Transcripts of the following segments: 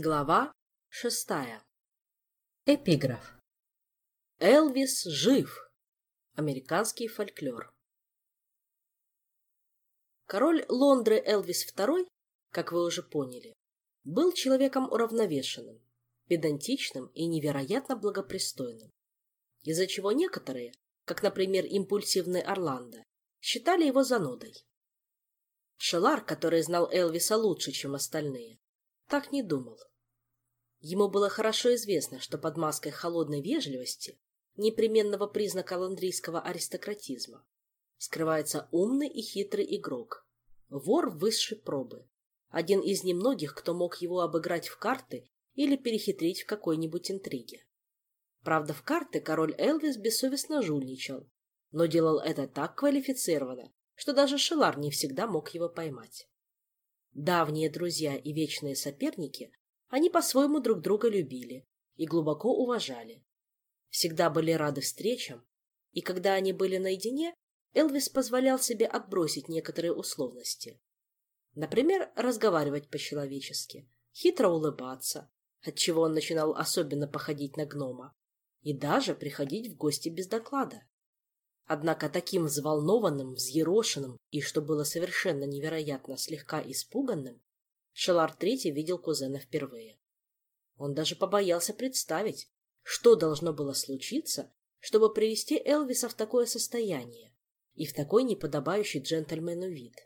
Глава шестая. Эпиграф. Элвис жив. Американский фольклор. Король Лондры Элвис II, как вы уже поняли, был человеком уравновешенным, педантичным и невероятно благопристойным, из-за чего некоторые, как, например, импульсивный Орландо, считали его занудой. Шелар, который знал Элвиса лучше, чем остальные, так не думал. Ему было хорошо известно, что под маской холодной вежливости, непременного признака ландрийского аристократизма, скрывается умный и хитрый игрок, вор высшей пробы, один из немногих, кто мог его обыграть в карты или перехитрить в какой-нибудь интриге. Правда, в карты король Элвис бессовестно жульничал, но делал это так квалифицированно, что даже Шелар не всегда мог его поймать. Давние друзья и вечные соперники, они по-своему друг друга любили и глубоко уважали. Всегда были рады встречам, и когда они были наедине, Элвис позволял себе отбросить некоторые условности. Например, разговаривать по-человечески, хитро улыбаться, отчего он начинал особенно походить на гнома, и даже приходить в гости без доклада. Однако таким взволнованным, взъерошенным и, что было совершенно невероятно, слегка испуганным, Шелар Третий видел кузена впервые. Он даже побоялся представить, что должно было случиться, чтобы привести Элвиса в такое состояние и в такой неподобающий джентльмену вид.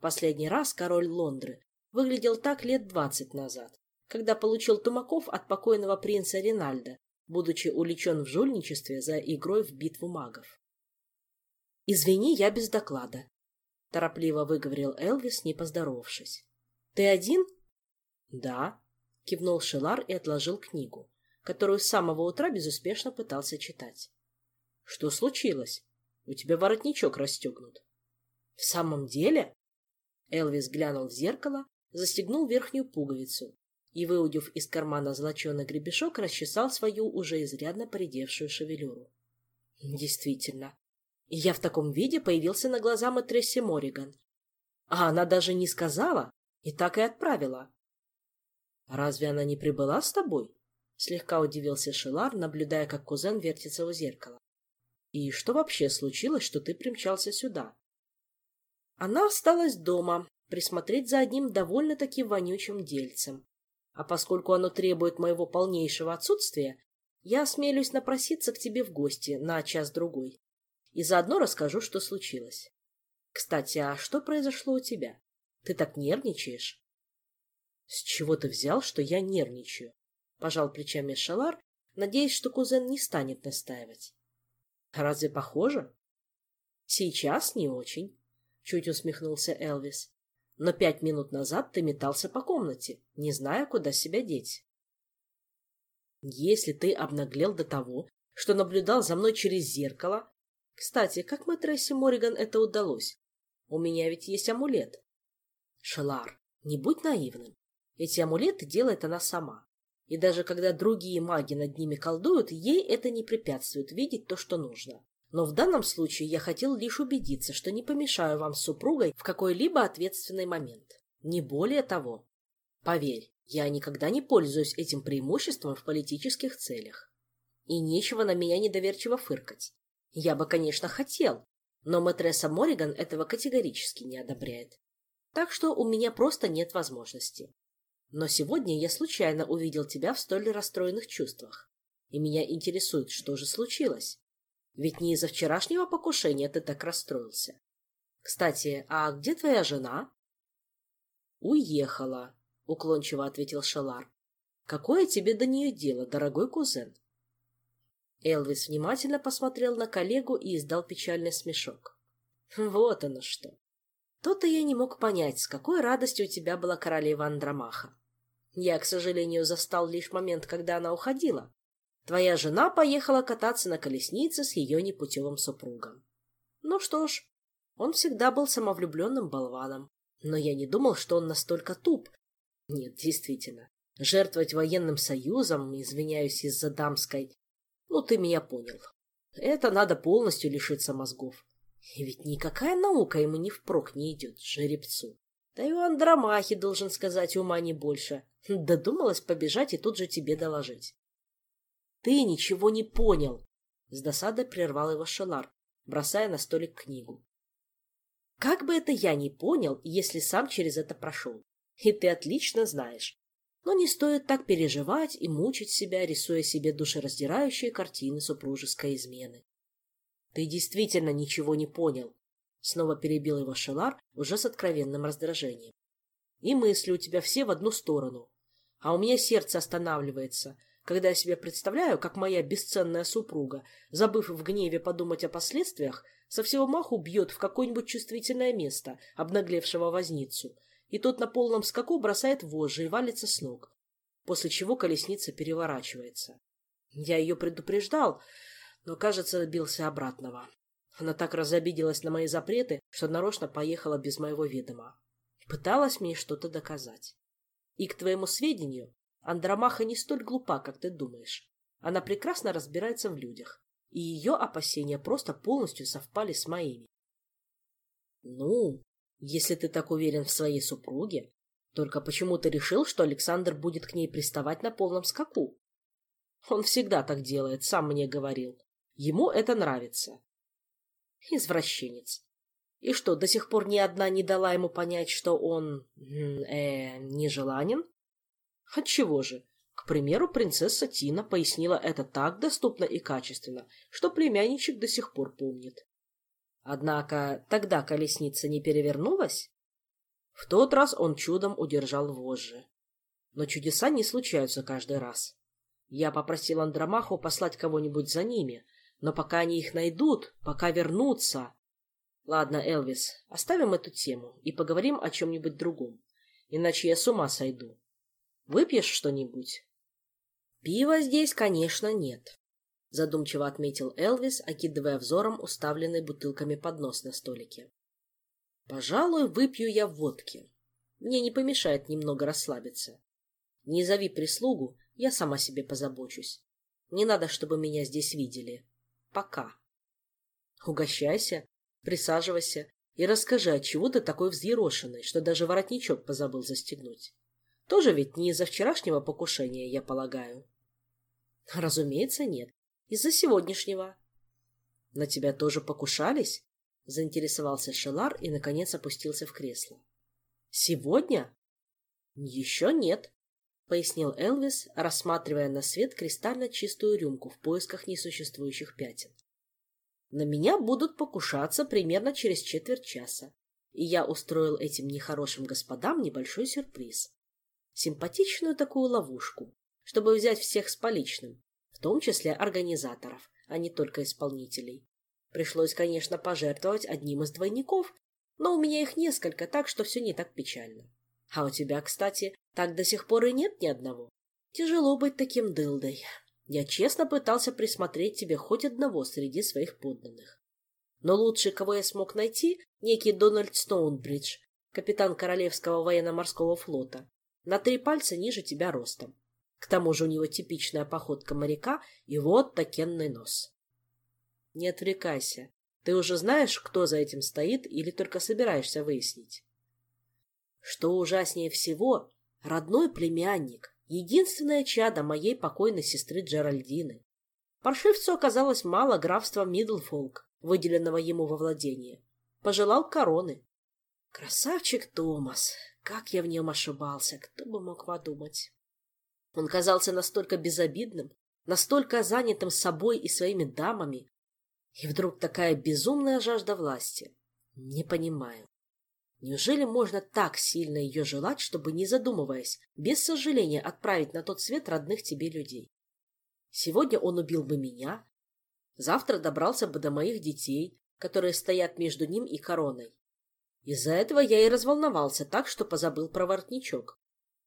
Последний раз король Лондры выглядел так лет двадцать назад, когда получил тумаков от покойного принца Ринальда, будучи увлечен в жульничестве за игрой в битву магов. «Извини, я без доклада», — торопливо выговорил Элвис, не поздоровавшись. «Ты один?» «Да», — кивнул Шелар и отложил книгу, которую с самого утра безуспешно пытался читать. «Что случилось? У тебя воротничок расстегнут». «В самом деле?» Элвис глянул в зеркало, застегнул верхнюю пуговицу и, выудив из кармана золоченый гребешок, расчесал свою уже изрядно поредевшую шевелюру. «Действительно, я в таком виде появился на глаза Матрессе Мориган. А она даже не сказала, и так и отправила. «Разве она не прибыла с тобой?» Слегка удивился Шелар, наблюдая, как кузен вертится у зеркала. «И что вообще случилось, что ты примчался сюда?» Она осталась дома, присмотреть за одним довольно-таки вонючим дельцем. А поскольку оно требует моего полнейшего отсутствия, я осмелюсь напроситься к тебе в гости на час-другой и заодно расскажу, что случилось. Кстати, а что произошло у тебя? Ты так нервничаешь? — С чего ты взял, что я нервничаю? — пожал плечами Шалар, надеясь, что кузен не станет настаивать. — Разве похоже? — Сейчас не очень, — чуть усмехнулся Элвис. — Но пять минут назад ты метался по комнате, не зная, куда себя деть. — Если ты обнаглел до того, что наблюдал за мной через зеркало, кстати, как матрессе Мориган это удалось? У меня ведь есть амулет. Шелар, не будь наивным. Эти амулеты делает она сама. И даже когда другие маги над ними колдуют, ей это не препятствует видеть то, что нужно. Но в данном случае я хотел лишь убедиться, что не помешаю вам с супругой в какой-либо ответственный момент. Не более того. Поверь, я никогда не пользуюсь этим преимуществом в политических целях. И нечего на меня недоверчиво фыркать. Я бы, конечно, хотел, но матресса Мориган этого категорически не одобряет. Так что у меня просто нет возможности. Но сегодня я случайно увидел тебя в столь расстроенных чувствах. И меня интересует, что же случилось. Ведь не из-за вчерашнего покушения ты так расстроился. Кстати, а где твоя жена? Уехала, уклончиво ответил Шалар. Какое тебе до нее дело, дорогой кузен? Элвис внимательно посмотрел на коллегу и издал печальный смешок. Вот оно что. То-то я не мог понять, с какой радостью у тебя была королева Андромаха. Я, к сожалению, застал лишь момент, когда она уходила. Твоя жена поехала кататься на колеснице с ее непутевым супругом. Ну что ж, он всегда был самовлюбленным болваном. Но я не думал, что он настолько туп. Нет, действительно. Жертвовать военным союзом, извиняюсь из-за дамской, ну, ты меня понял. Это надо полностью лишиться мозгов. И ведь никакая наука ему не впрок не идет, жеребцу. Да и у Андромахи, должен сказать, ума не больше. Додумалась побежать и тут же тебе доложить. Ты ничего не понял, с досадой прервал его Шелар, бросая на столик книгу. Как бы это я не понял, если сам через это прошел? И ты отлично знаешь. Но не стоит так переживать и мучить себя, рисуя себе душераздирающие картины супружеской измены. Ты действительно ничего не понял. Снова перебил его Шелар уже с откровенным раздражением. И мысли у тебя все в одну сторону. А у меня сердце останавливается, когда я себе представляю, как моя бесценная супруга, забыв в гневе подумать о последствиях, со всего маху бьет в какое-нибудь чувствительное место обнаглевшего возницу, и тот на полном скаку бросает вожжи и валится с ног, после чего колесница переворачивается. Я ее предупреждал, но, кажется, добился обратного. Она так разобиделась на мои запреты, что нарочно поехала без моего ведома. Пыталась мне что-то доказать. И, к твоему сведению, Андромаха не столь глупа, как ты думаешь. Она прекрасно разбирается в людях и ее опасения просто полностью совпали с моими. Ну, если ты так уверен в своей супруге, только почему ты решил, что Александр будет к ней приставать на полном скаку? Он всегда так делает, сам мне говорил. Ему это нравится. Извращенец. И что, до сих пор ни одна не дала ему понять, что он... э... нежеланен? Отчего же? К примеру, принцесса Тина пояснила это так доступно и качественно, что племянничек до сих пор помнит. Однако тогда колесница не перевернулась? В тот раз он чудом удержал вожжи. Но чудеса не случаются каждый раз. Я попросил Андромаху послать кого-нибудь за ними, но пока они их найдут, пока вернутся... Ладно, Элвис, оставим эту тему и поговорим о чем-нибудь другом, иначе я с ума сойду. Выпьешь что-нибудь? Пива здесь, конечно, нет, задумчиво отметил Элвис, окидывая взором уставленный бутылками поднос на столике. Пожалуй, выпью я водки. Мне не помешает немного расслабиться. Не зови прислугу, я сама себе позабочусь. Не надо, чтобы меня здесь видели. Пока. Угощайся, присаживайся и расскажи, отчего ты такой взъерошенный, что даже воротничок позабыл застегнуть. Тоже ведь не из-за вчерашнего покушения, я полагаю. Разумеется, нет. Из-за сегодняшнего. На тебя тоже покушались? Заинтересовался Шелар и, наконец, опустился в кресло. Сегодня? Еще нет, пояснил Элвис, рассматривая на свет кристально чистую рюмку в поисках несуществующих пятен. На меня будут покушаться примерно через четверть часа, и я устроил этим нехорошим господам небольшой сюрприз. Симпатичную такую ловушку, чтобы взять всех с поличным, в том числе организаторов, а не только исполнителей. Пришлось, конечно, пожертвовать одним из двойников, но у меня их несколько, так что все не так печально. А у тебя, кстати, так до сих пор и нет ни одного. Тяжело быть таким дылдой. Я честно пытался присмотреть тебе хоть одного среди своих подданных. Но лучший, кого я смог найти, некий Дональд Стоунбридж, капитан Королевского военно-морского флота, на три пальца ниже тебя ростом. К тому же у него типичная походка моряка и вот такенный нос. Не отвлекайся. Ты уже знаешь, кто за этим стоит, или только собираешься выяснить? Что ужаснее всего, родной племянник, единственное чадо моей покойной сестры Джеральдины. Паршивцу оказалось мало графства Мидлфолк, выделенного ему во владение. Пожелал короны. Красавчик Томас, как я в нем ошибался, кто бы мог подумать. Он казался настолько безобидным, настолько занятым собой и своими дамами. И вдруг такая безумная жажда власти. Не понимаю. Неужели можно так сильно ее желать, чтобы, не задумываясь, без сожаления отправить на тот свет родных тебе людей? Сегодня он убил бы меня, завтра добрался бы до моих детей, которые стоят между ним и короной. Из-за этого я и разволновался так, что позабыл про воротничок.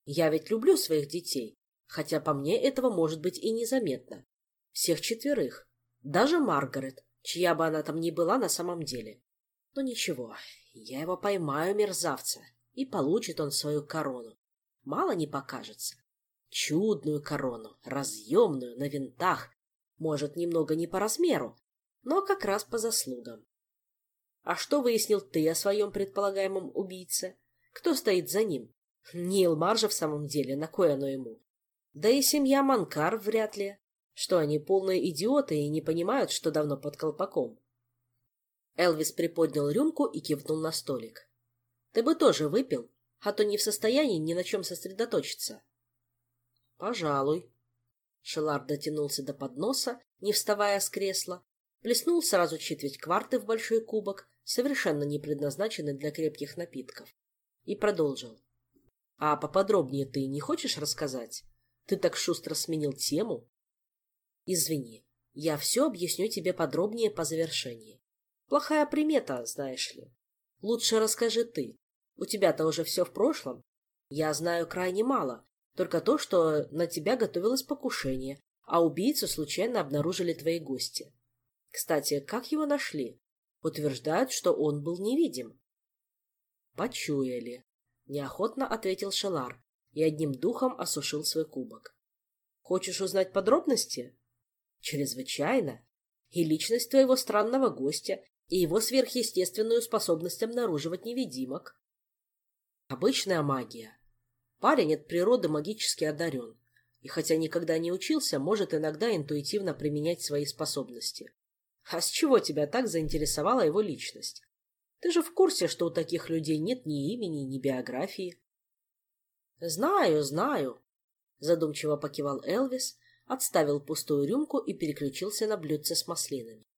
Я ведь люблю своих детей, хотя по мне этого может быть и незаметно. Всех четверых. Даже Маргарет, чья бы она там ни была на самом деле. Но ничего, я его поймаю, мерзавца, и получит он свою корону. Мало не покажется. Чудную корону, разъемную, на винтах. Может, немного не по размеру, но как раз по заслугам. А что выяснил ты о своем предполагаемом убийце? Кто стоит за ним? Не Илмар же в самом деле, на кое оно ему? Да и семья Манкар вряд ли. Что они полные идиоты и не понимают, что давно под колпаком? Элвис приподнял рюмку и кивнул на столик. Ты бы тоже выпил, а то не в состоянии ни на чем сосредоточиться. Пожалуй. Шелар дотянулся до подноса, не вставая с кресла, плеснул сразу четверть кварты в большой кубок, совершенно не предназначенный для крепких напитков, и продолжил. — А поподробнее ты не хочешь рассказать? Ты так шустро сменил тему. Извини, я все объясню тебе подробнее по завершении. Плохая примета, знаешь ли. Лучше расскажи ты. У тебя-то уже все в прошлом. Я знаю крайне мало, только то, что на тебя готовилось покушение, а убийцу случайно обнаружили твои гости. Кстати, как его нашли? Утверждают, что он был невидим. Почуяли. Неохотно ответил Шелар и одним духом осушил свой кубок. Хочешь узнать подробности? Чрезвычайно. И личность твоего странного гостя, и его сверхъестественную способность обнаруживать невидимок. Обычная магия. Парень от природы магически одарен, и хотя никогда не учился, может иногда интуитивно применять свои способности. А с чего тебя так заинтересовала его личность? Ты же в курсе, что у таких людей нет ни имени, ни биографии. Знаю, знаю, задумчиво покивал Элвис, отставил пустую рюмку и переключился на блюдце с маслинами.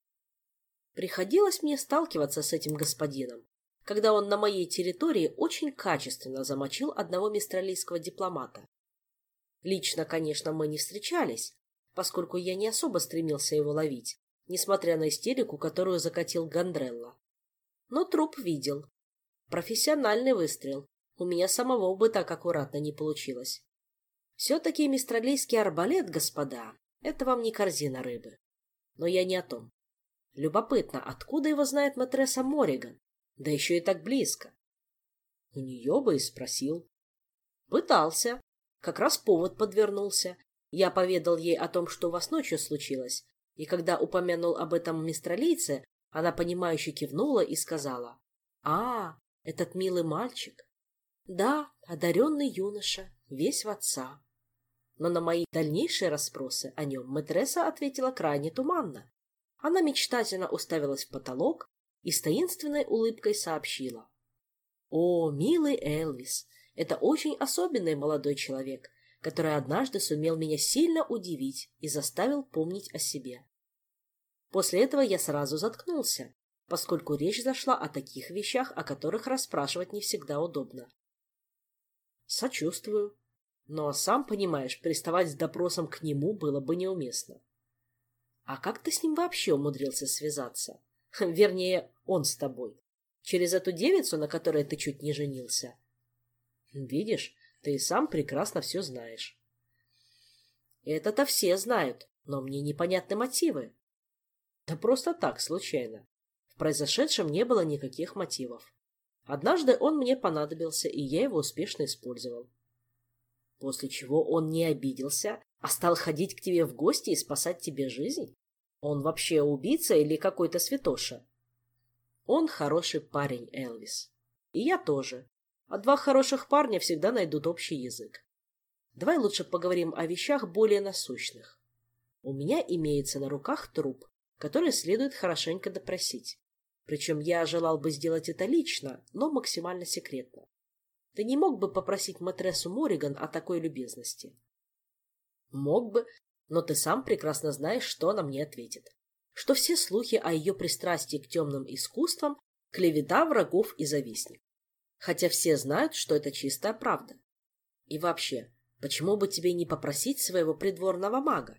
Приходилось мне сталкиваться с этим господином, когда он на моей территории очень качественно замочил одного мистралийского дипломата. Лично, конечно, мы не встречались, поскольку я не особо стремился его ловить, несмотря на истерику, которую закатил Гандрелла. Но труп видел. Профессиональный выстрел. У меня самого бы так аккуратно не получилось. Все-таки мистралийский арбалет, господа, это вам не корзина рыбы. Но я не о том. Любопытно, откуда его знает матресса Мориган? Да еще и так близко. У нее бы и спросил. Пытался. Как раз повод подвернулся. Я поведал ей о том, что у вас ночью случилось, и когда упомянул об этом мистралийце, она понимающе кивнула и сказала. «А, этот милый мальчик. Да, одаренный юноша, весь в отца но на мои дальнейшие расспросы о нем матресса ответила крайне туманно. Она мечтательно уставилась в потолок и с таинственной улыбкой сообщила. «О, милый Элвис, это очень особенный молодой человек, который однажды сумел меня сильно удивить и заставил помнить о себе». После этого я сразу заткнулся, поскольку речь зашла о таких вещах, о которых расспрашивать не всегда удобно. «Сочувствую», но, сам понимаешь, приставать с допросом к нему было бы неуместно. А как ты с ним вообще умудрился связаться? Вернее, он с тобой. Через эту девицу, на которой ты чуть не женился? Видишь, ты сам прекрасно все знаешь. Это-то все знают, но мне непонятны мотивы. Да просто так, случайно. В произошедшем не было никаких мотивов. Однажды он мне понадобился, и я его успешно использовал после чего он не обиделся, а стал ходить к тебе в гости и спасать тебе жизнь? Он вообще убийца или какой-то святоша? Он хороший парень, Элвис. И я тоже. А два хороших парня всегда найдут общий язык. Давай лучше поговорим о вещах более насущных. У меня имеется на руках труп, который следует хорошенько допросить. Причем я желал бы сделать это лично, но максимально секретно. Ты не мог бы попросить матрессу Мориган о такой любезности? Мог бы, но ты сам прекрасно знаешь, что она мне ответит. Что все слухи о ее пристрастии к темным искусствам – клевета врагов и завистников. Хотя все знают, что это чистая правда. И вообще, почему бы тебе не попросить своего придворного мага?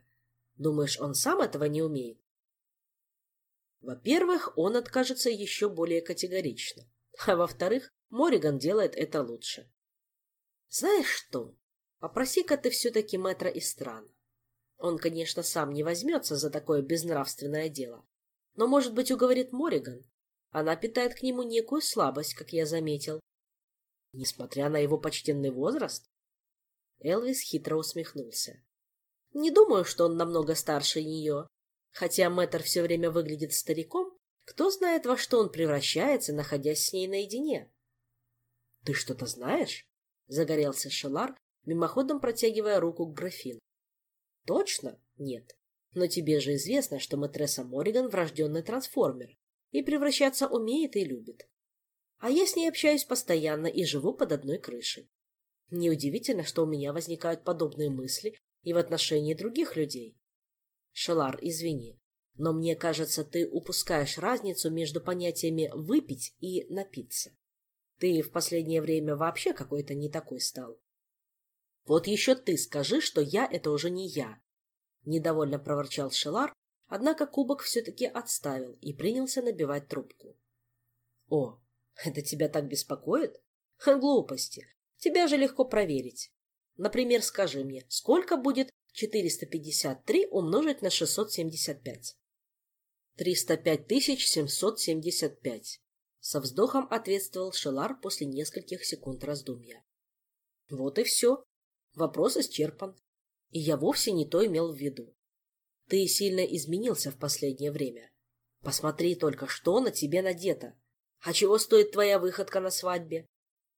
Думаешь, он сам этого не умеет? Во-первых, он откажется еще более категорично. А во-вторых, Мориган делает это лучше. Знаешь что? Попроси-ка ты все-таки мэтра из стран. Он, конечно, сам не возьмется за такое безнравственное дело. Но, может быть, уговорит Мориган. Она питает к нему некую слабость, как я заметил. Несмотря на его почтенный возраст? Элвис хитро усмехнулся. Не думаю, что он намного старше нее. Хотя мэтр все время выглядит стариком, кто знает, во что он превращается, находясь с ней наедине. Ты что-то знаешь? Загорелся Шелар, мимоходом протягивая руку к графину. Точно? Нет. Но тебе же известно, что матресса Мориган врожденный трансформер и превращаться умеет и любит. А я с ней общаюсь постоянно и живу под одной крышей. Неудивительно, что у меня возникают подобные мысли и в отношении других людей. Шелар, извини, но мне кажется, ты упускаешь разницу между понятиями «выпить» и «напиться». Ты в последнее время вообще какой-то не такой стал. Вот еще ты скажи, что я — это уже не я. Недовольно проворчал Шелар, однако кубок все-таки отставил и принялся набивать трубку. О, это тебя так беспокоит? Глупости. Тебя же легко проверить. Например, скажи мне, сколько будет 453 умножить на 675? 305 775. Со вздохом ответствовал Шелар после нескольких секунд раздумья. Вот и все. Вопрос исчерпан. И я вовсе не то имел в виду. Ты сильно изменился в последнее время. Посмотри только, что на тебе надето. А чего стоит твоя выходка на свадьбе?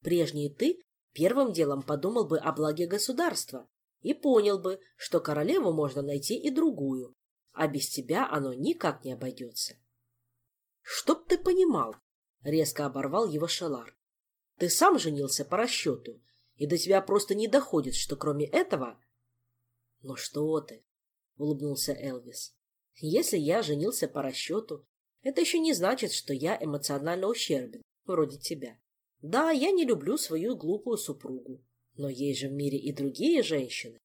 Прежний ты первым делом подумал бы о благе государства и понял бы, что королеву можно найти и другую, а без тебя оно никак не обойдется. Чтоб ты понимал, резко оборвал его Шалар. Ты сам женился по расчету, и до тебя просто не доходит, что кроме этого... Ну что ты, улыбнулся Элвис. Если я женился по расчету, это еще не значит, что я эмоционально ущербен, вроде тебя. Да, я не люблю свою глупую супругу, но есть же в мире и другие женщины.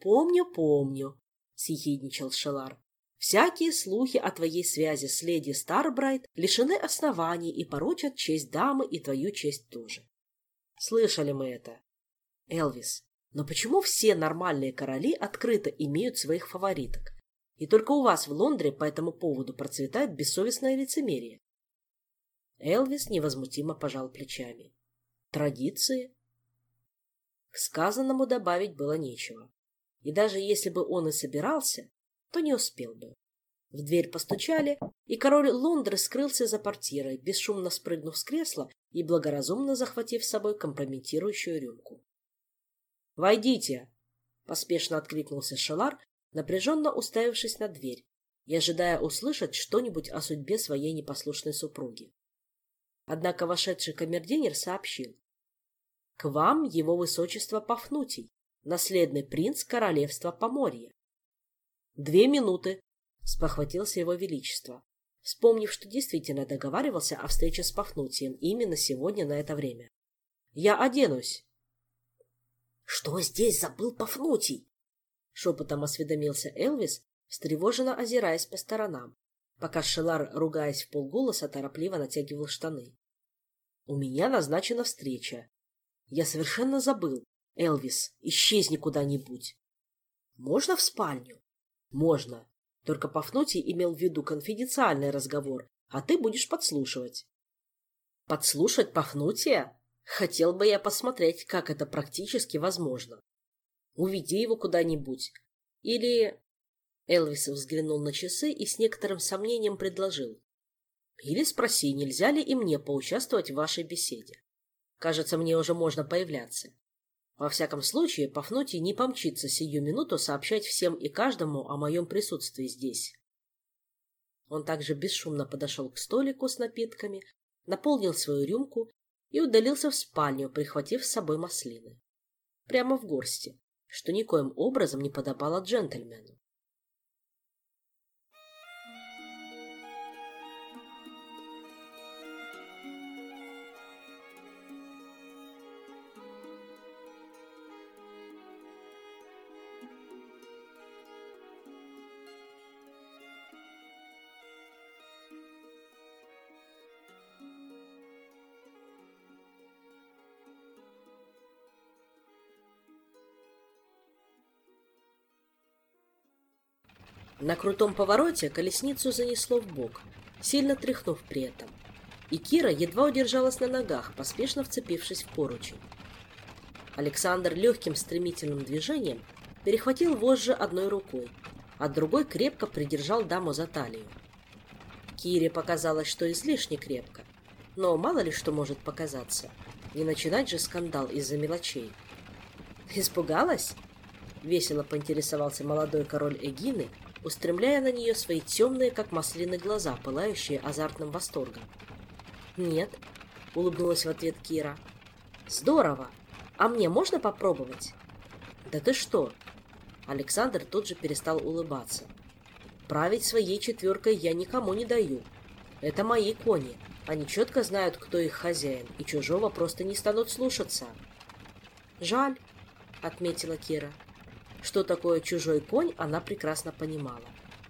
Помню, помню, съехидничал Шелар. Всякие слухи о твоей связи с леди Старбрайт лишены оснований и порочат честь дамы и твою честь тоже. Слышали мы это. Элвис, но почему все нормальные короли открыто имеют своих фавориток? И только у вас в Лондре по этому поводу процветает бессовестное лицемерие. Элвис невозмутимо пожал плечами. Традиции? К сказанному добавить было нечего. И даже если бы он и собирался, то не успел бы. В дверь постучали, и король Лондры скрылся за портьерой, бесшумно спрыгнув с кресла и благоразумно захватив с собой компрометирующую рюмку. «Войдите!» — поспешно откликнулся Шалар, напряженно уставившись на дверь и ожидая услышать что-нибудь о судьбе своей непослушной супруги. Однако вошедший камердинер сообщил. «К вам его высочество Пафнутий, наследный принц королевства Поморья. «Две минуты», — спохватился его величество, вспомнив, что действительно договаривался о встрече с Пафнутием именно сегодня на это время. «Я оденусь». «Что здесь забыл Пафнутий?» — шепотом осведомился Элвис, встревоженно озираясь по сторонам, пока Шелар, ругаясь в полголоса, торопливо натягивал штаны. «У меня назначена встреча. Я совершенно забыл. Элвис, исчезни куда-нибудь». «Можно в спальню?» Можно. Только Пафнутий имел в виду конфиденциальный разговор, а ты будешь подслушивать. Подслушать Пафнутия? Хотел бы я посмотреть, как это практически возможно. Уведи его куда-нибудь. Или... Элвис взглянул на часы и с некоторым сомнением предложил. Или спроси, нельзя ли и мне поучаствовать в вашей беседе. Кажется, мне уже можно появляться. Во всяком случае, Пафнутий не помчится сию минуту сообщать всем и каждому о моем присутствии здесь. Он также бесшумно подошел к столику с напитками, наполнил свою рюмку и удалился в спальню, прихватив с собой маслины. Прямо в горсти, что никоим образом не подобало джентльмену. На крутом повороте колесницу занесло в бок, сильно тряхнув при этом. И Кира едва удержалась на ногах, поспешно вцепившись в поручень. Александр легким стремительным движением перехватил вожжи одной рукой, а другой крепко придержал даму за талию. Кире показалось, что излишне крепко, но мало ли что может показаться. Не начинать же скандал из-за мелочей. Испугалась? Весело поинтересовался молодой король Эгины, устремляя на нее свои темные, как маслины, глаза, пылающие азартным восторгом. «Нет», — улыбнулась в ответ Кира. «Здорово! А мне можно попробовать?» «Да ты что?» Александр тут же перестал улыбаться. «Править своей четверкой я никому не даю. Это мои кони. Они четко знают, кто их хозяин, и чужого просто не станут слушаться». «Жаль», — отметила Кира. Что такое чужой конь, она прекрасно понимала.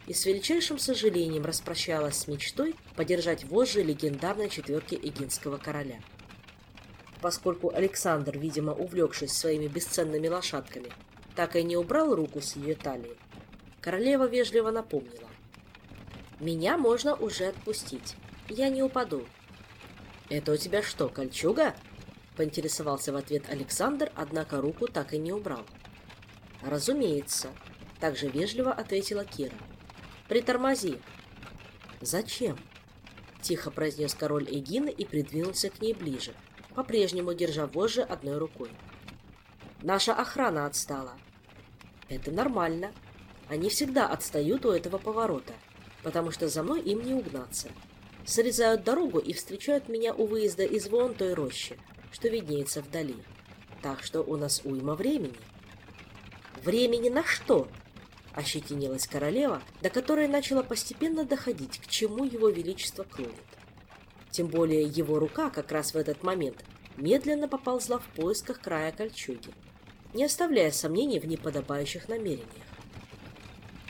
И с величайшим сожалением распрощалась с мечтой подержать вожжи легендарной четверки Эгинского короля. Поскольку Александр, видимо, увлекшись своими бесценными лошадками, так и не убрал руку с ее талии, королева вежливо напомнила. «Меня можно уже отпустить. Я не упаду». «Это у тебя что, кольчуга?» — поинтересовался в ответ Александр, однако руку так и не убрал. «Разумеется», — также вежливо ответила Кира. «Притормози». «Зачем?» — тихо произнес король Эгины и придвинулся к ней ближе, по-прежнему держа вожжи одной рукой. «Наша охрана отстала». «Это нормально. Они всегда отстают у этого поворота, потому что за мной им не угнаться. Срезают дорогу и встречают меня у выезда из вон той рощи, что виднеется вдали. Так что у нас уйма времени». Времени на что? Ощетинилась королева, до которой начала постепенно доходить, к чему его величество клонит. Тем более его рука как раз в этот момент медленно поползла в поисках края кольчуги, не оставляя сомнений в неподобающих намерениях.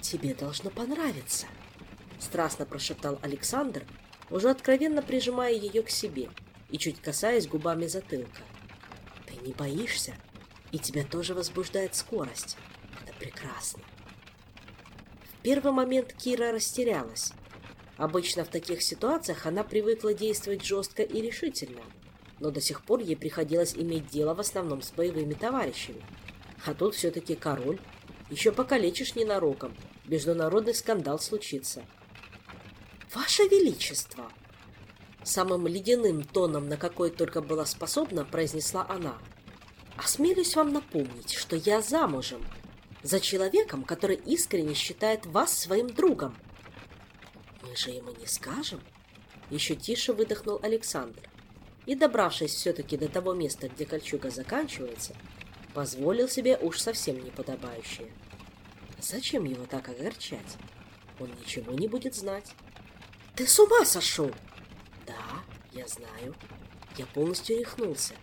«Тебе должно понравиться», — страстно прошептал Александр, уже откровенно прижимая ее к себе и чуть касаясь губами затылка. «Ты не боишься?» И тебя тоже возбуждает скорость. Это прекрасно. В первый момент Кира растерялась. Обычно в таких ситуациях она привыкла действовать жестко и решительно, но до сих пор ей приходилось иметь дело в основном с боевыми товарищами. А тут все-таки король. Еще покалечишь ненароком, международный скандал случится. «Ваше Величество!» Самым ледяным тоном, на какой только была способна, произнесла она – Осмелюсь вам напомнить, что я замужем за человеком, который искренне считает вас своим другом. Мы же ему не скажем. Еще тише выдохнул Александр и, добравшись все-таки до того места, где кольчуга заканчивается, позволил себе уж совсем неподобающее. Зачем его так огорчать? Он ничего не будет знать. Ты с ума сошел? Да, я знаю. Я полностью рехнулся.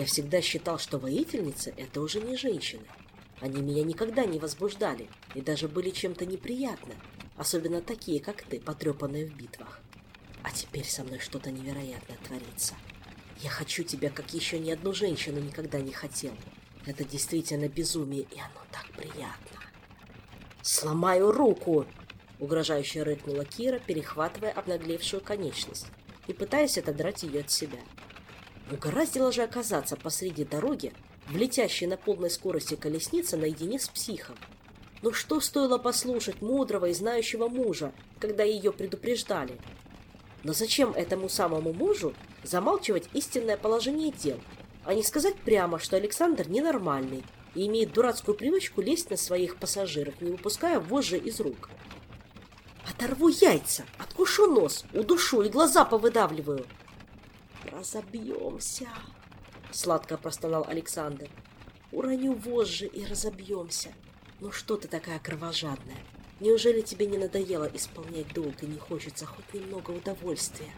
Я всегда считал, что воительницы — это уже не женщины. Они меня никогда не возбуждали и даже были чем-то неприятны, особенно такие, как ты, потрепанные в битвах. А теперь со мной что-то невероятное творится. Я хочу тебя, как еще ни одну женщину никогда не хотел. Это действительно безумие, и оно так приятно. «Сломаю руку!» — угрожающе рыкнула Кира, перехватывая обнаглевшую конечность и пытаясь отодрать ее от себя. Угораздило же оказаться посреди дороги, в на полной скорости колеснице наедине с психом. Но что стоило послушать мудрого и знающего мужа, когда ее предупреждали? Но зачем этому самому мужу замалчивать истинное положение дел, а не сказать прямо, что Александр ненормальный и имеет дурацкую привычку лезть на своих пассажиров, не выпуская вожжи из рук? Оторву яйца, откушу нос, удушу и глаза повыдавливаю — «Разобьемся!» — сладко простонал Александр. «Уроню вожжи и разобьемся. Ну что ты такая кровожадная? Неужели тебе не надоело исполнять долг и не хочется хоть немного удовольствия?»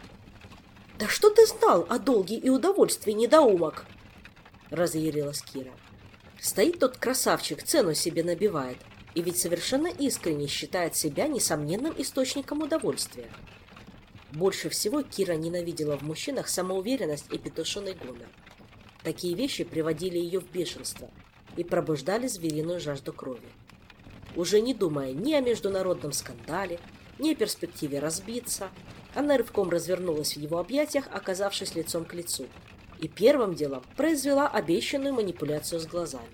«Да что ты знал о долге и удовольствии, недоумок?» — разъярилась Кира. «Стоит тот красавчик, цену себе набивает, и ведь совершенно искренне считает себя несомненным источником удовольствия. Больше всего Кира ненавидела в мужчинах самоуверенность и петушиный гонор. Такие вещи приводили ее в бешенство и пробуждали звериную жажду крови. Уже не думая ни о международном скандале, ни о перспективе разбиться, она рывком развернулась в его объятиях, оказавшись лицом к лицу, и первым делом произвела обещанную манипуляцию с глазами.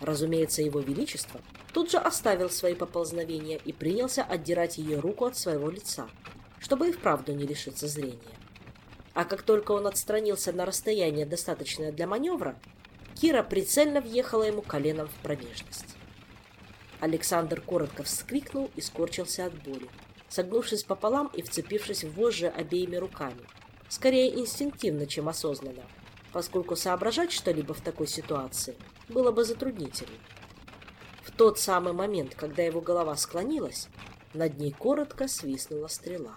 Разумеется, его величество тут же оставил свои поползновения и принялся отдирать ее руку от своего лица – чтобы и вправду не лишиться зрения. А как только он отстранился на расстояние, достаточное для маневра, Кира прицельно въехала ему коленом в промежность. Александр коротко вскрикнул и скорчился от боли, согнувшись пополам и вцепившись в вожжи обеими руками, скорее инстинктивно, чем осознанно, поскольку соображать что-либо в такой ситуации было бы затруднительно. В тот самый момент, когда его голова склонилась, над ней коротко свистнула стрела.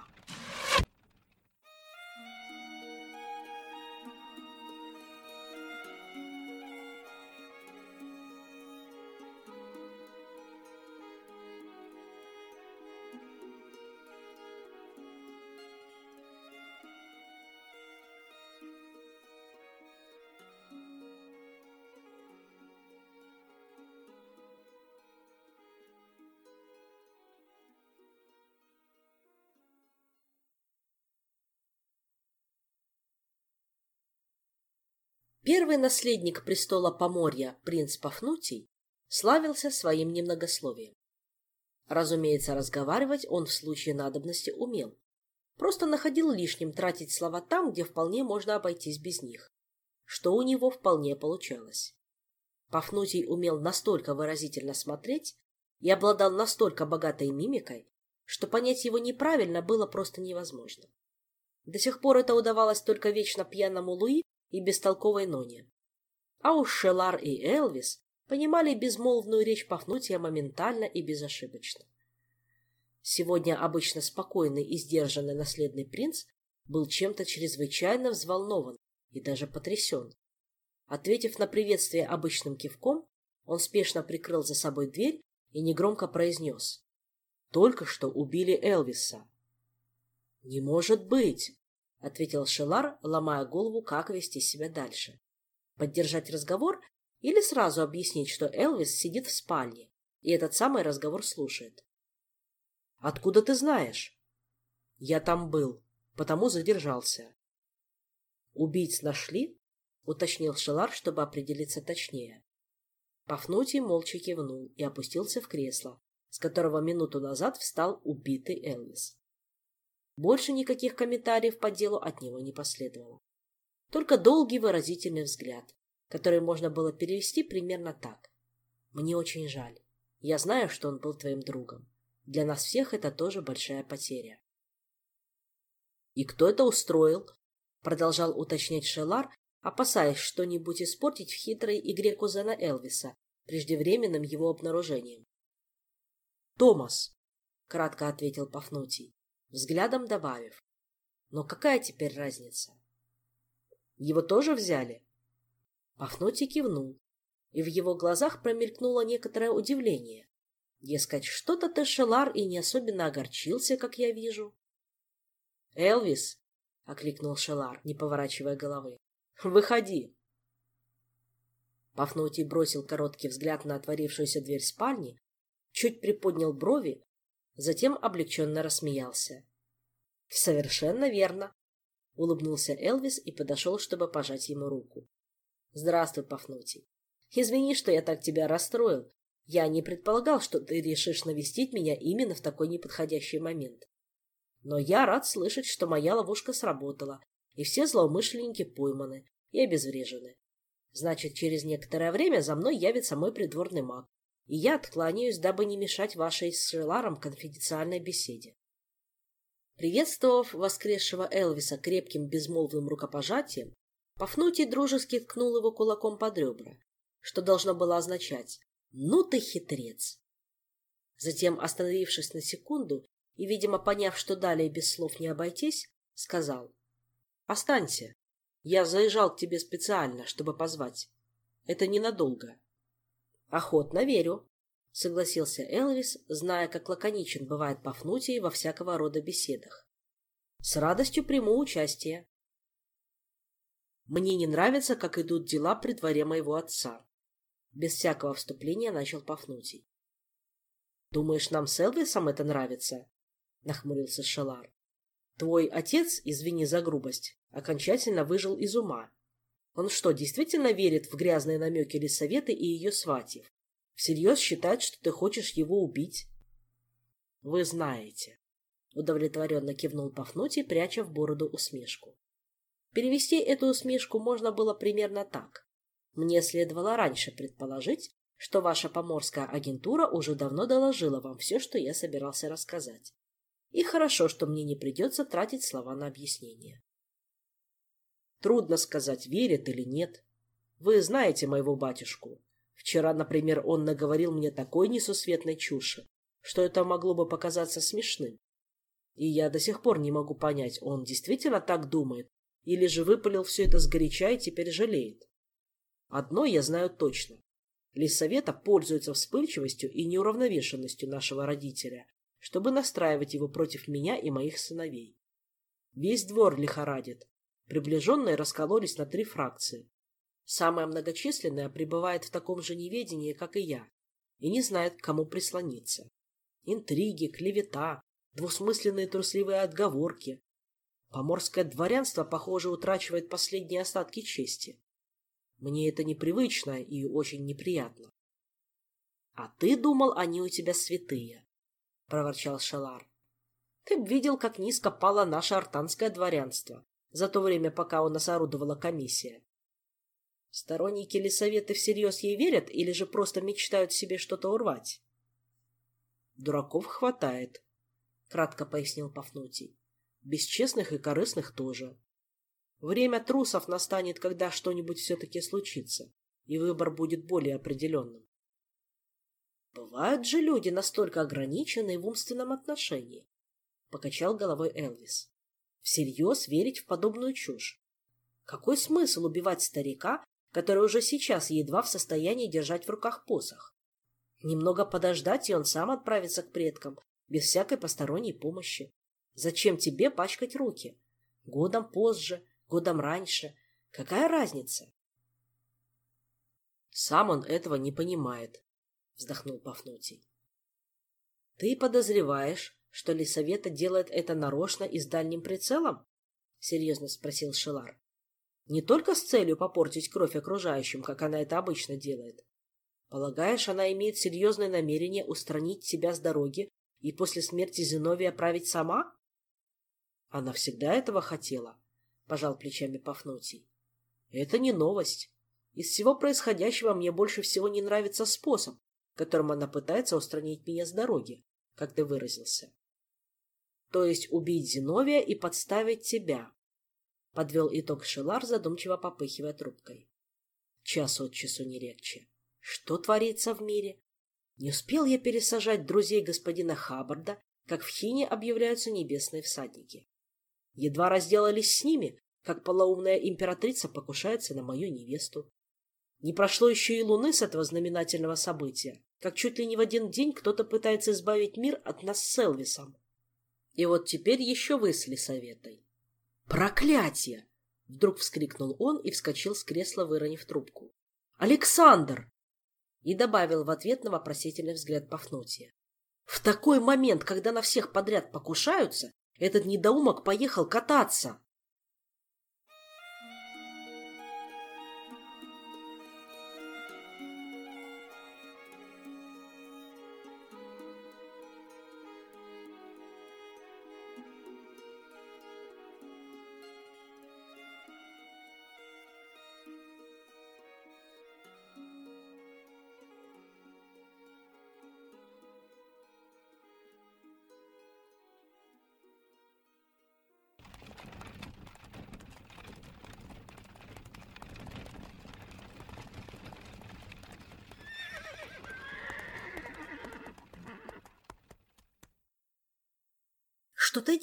Первый наследник престола Поморья, принц Пафнутий, славился своим немногословием. Разумеется, разговаривать он в случае надобности умел. Просто находил лишним тратить слова там, где вполне можно обойтись без них, что у него вполне получалось. Пафнутий умел настолько выразительно смотреть и обладал настолько богатой мимикой, что понять его неправильно было просто невозможно. До сих пор это удавалось только вечно пьяному Луи и бестолковой Ноне. А уж Шелар и Элвис понимали безмолвную речь Пафнутия моментально и безошибочно. Сегодня обычно спокойный и сдержанный наследный принц был чем-то чрезвычайно взволнован и даже потрясен. Ответив на приветствие обычным кивком, он спешно прикрыл за собой дверь и негромко произнес. «Только что убили Элвиса». «Не может быть!» — ответил Шелар, ломая голову, как вести себя дальше. Поддержать разговор или сразу объяснить, что Элвис сидит в спальне, и этот самый разговор слушает. — Откуда ты знаешь? — Я там был, потому задержался. — Убийц нашли? — уточнил Шелар, чтобы определиться точнее. Пафнутий молча кивнул и опустился в кресло, с которого минуту назад встал убитый Элвис. Больше никаких комментариев по делу от него не последовало. Только долгий выразительный взгляд, который можно было перевести примерно так. «Мне очень жаль. Я знаю, что он был твоим другом. Для нас всех это тоже большая потеря». «И кто это устроил?» — продолжал уточнять Шелар, опасаясь что-нибудь испортить в хитрой игре кузена Элвиса, преждевременным его обнаружением. «Томас», — кратко ответил Пафнутий взглядом добавив. Но какая теперь разница? Его тоже взяли? Пафнутий кивнул, и в его глазах промелькнуло некоторое удивление. Дескать, что-то Тешелар и не особенно огорчился, как я вижу. — Элвис! — окликнул Шелар, не поворачивая головы. — Выходи! Пафнутий бросил короткий взгляд на отворившуюся дверь спальни, чуть приподнял брови затем облегченно рассмеялся. «Совершенно верно», — улыбнулся Элвис и подошел, чтобы пожать ему руку. «Здравствуй, Пафнутий. Извини, что я так тебя расстроил. Я не предполагал, что ты решишь навестить меня именно в такой неподходящий момент. Но я рад слышать, что моя ловушка сработала, и все злоумышленники пойманы и обезврежены. Значит, через некоторое время за мной явится мой придворный маг, и я откланяюсь, дабы не мешать вашей с Шеларом конфиденциальной беседе. Приветствовав воскресшего Элвиса крепким безмолвным рукопожатием, Пафнутий дружески ткнул его кулаком под ребра, что должно было означать «Ну ты хитрец!». Затем, остановившись на секунду и, видимо, поняв, что далее без слов не обойтись, сказал «Останься. Я заезжал к тебе специально, чтобы позвать. Это ненадолго». «Охотно верю», — согласился Элвис, зная, как лаконичен бывает Пафнутий во всякого рода беседах. «С радостью приму участие». «Мне не нравится, как идут дела при дворе моего отца», — без всякого вступления начал Пафнутий. «Думаешь, нам с Элвисом это нравится?» — нахмурился Шелар. «Твой отец, извини за грубость, окончательно выжил из ума он что, действительно верит в грязные намеки Лисаветы и ее сватьев? Всерьез считает, что ты хочешь его убить? — Вы знаете. — удовлетворенно кивнул Пафнутий, пряча в бороду усмешку. Перевести эту усмешку можно было примерно так. Мне следовало раньше предположить, что ваша поморская агентура уже давно доложила вам все, что я собирался рассказать. И хорошо, что мне не придется тратить слова на объяснение. Трудно сказать, верит или нет. Вы знаете моего батюшку. Вчера, например, он наговорил мне такой несусветной чуши, что это могло бы показаться смешным. И я до сих пор не могу понять, он действительно так думает, или же выпалил все это сгоряча и теперь жалеет. Одно я знаю точно. Лисовета пользуется вспыльчивостью и неуравновешенностью нашего родителя, чтобы настраивать его против меня и моих сыновей. Весь двор лихорадит. Приближенные раскололись на три фракции. Самая многочисленная пребывает в таком же неведении, как и я, и не знает, к кому прислониться. Интриги, клевета, двусмысленные трусливые отговорки. Поморское дворянство, похоже, утрачивает последние остатки чести. Мне это непривычно и очень неприятно. — А ты думал, они у тебя святые, — проворчал Шалар. — Ты б видел, как низко пало наше артанское дворянство за то время, пока у нас орудовала комиссия. Сторонники Лисоветы всерьез ей верят или же просто мечтают себе что-то урвать? — Дураков хватает, — кратко пояснил Пафнутий. — Бесчестных и корыстных тоже. Время трусов настанет, когда что-нибудь все-таки случится, и выбор будет более определенным. Бывают же люди настолько ограниченные в умственном отношении, — покачал головой Элвис. Всерьез верить в подобную чушь. Какой смысл убивать старика, который уже сейчас едва в состоянии держать в руках посох? Немного подождать, и он сам отправится к предкам, без всякой посторонней помощи. Зачем тебе пачкать руки? Годом позже, годом раньше. Какая разница? Сам он этого не понимает, вздохнул Пафнутий. Ты подозреваешь, что Лисавета делает это нарочно и с дальним прицелом? Серьезно спросил Шелар. Не только с целью попортить кровь окружающим, как она это обычно делает, Полагаешь, она имеет серьезное намерение устранить тебя с дороги и после смерти Зиновия править сама? Она всегда этого хотела, — пожал плечами Пафнутий. Это не новость. Из всего происходящего мне больше всего не нравится способ, которым она пытается устранить меня с дороги, как ты выразился. То есть убить Зиновия и подставить тебя, — подвел итог Шелар, задумчиво попыхивая трубкой. Час от часу не легче. Что творится в мире? Не успел я пересажать друзей господина Хаббарда, как в Хине объявляются небесные всадники. Едва разделались с ними, как полоумная императрица покушается на мою невесту. Не прошло еще и луны с этого знаменательного события, как чуть ли не в один день кто-то пытается избавить мир от нас с Элвисом. И вот теперь еще вы с Лисоветой. «Проклятие!» — вдруг вскрикнул он и вскочил с кресла, выронив трубку. «Александр! и добавил в ответ на вопросительный взгляд Пафнутия. В такой момент, когда на всех подряд покушаются, этот недоумок поехал кататься.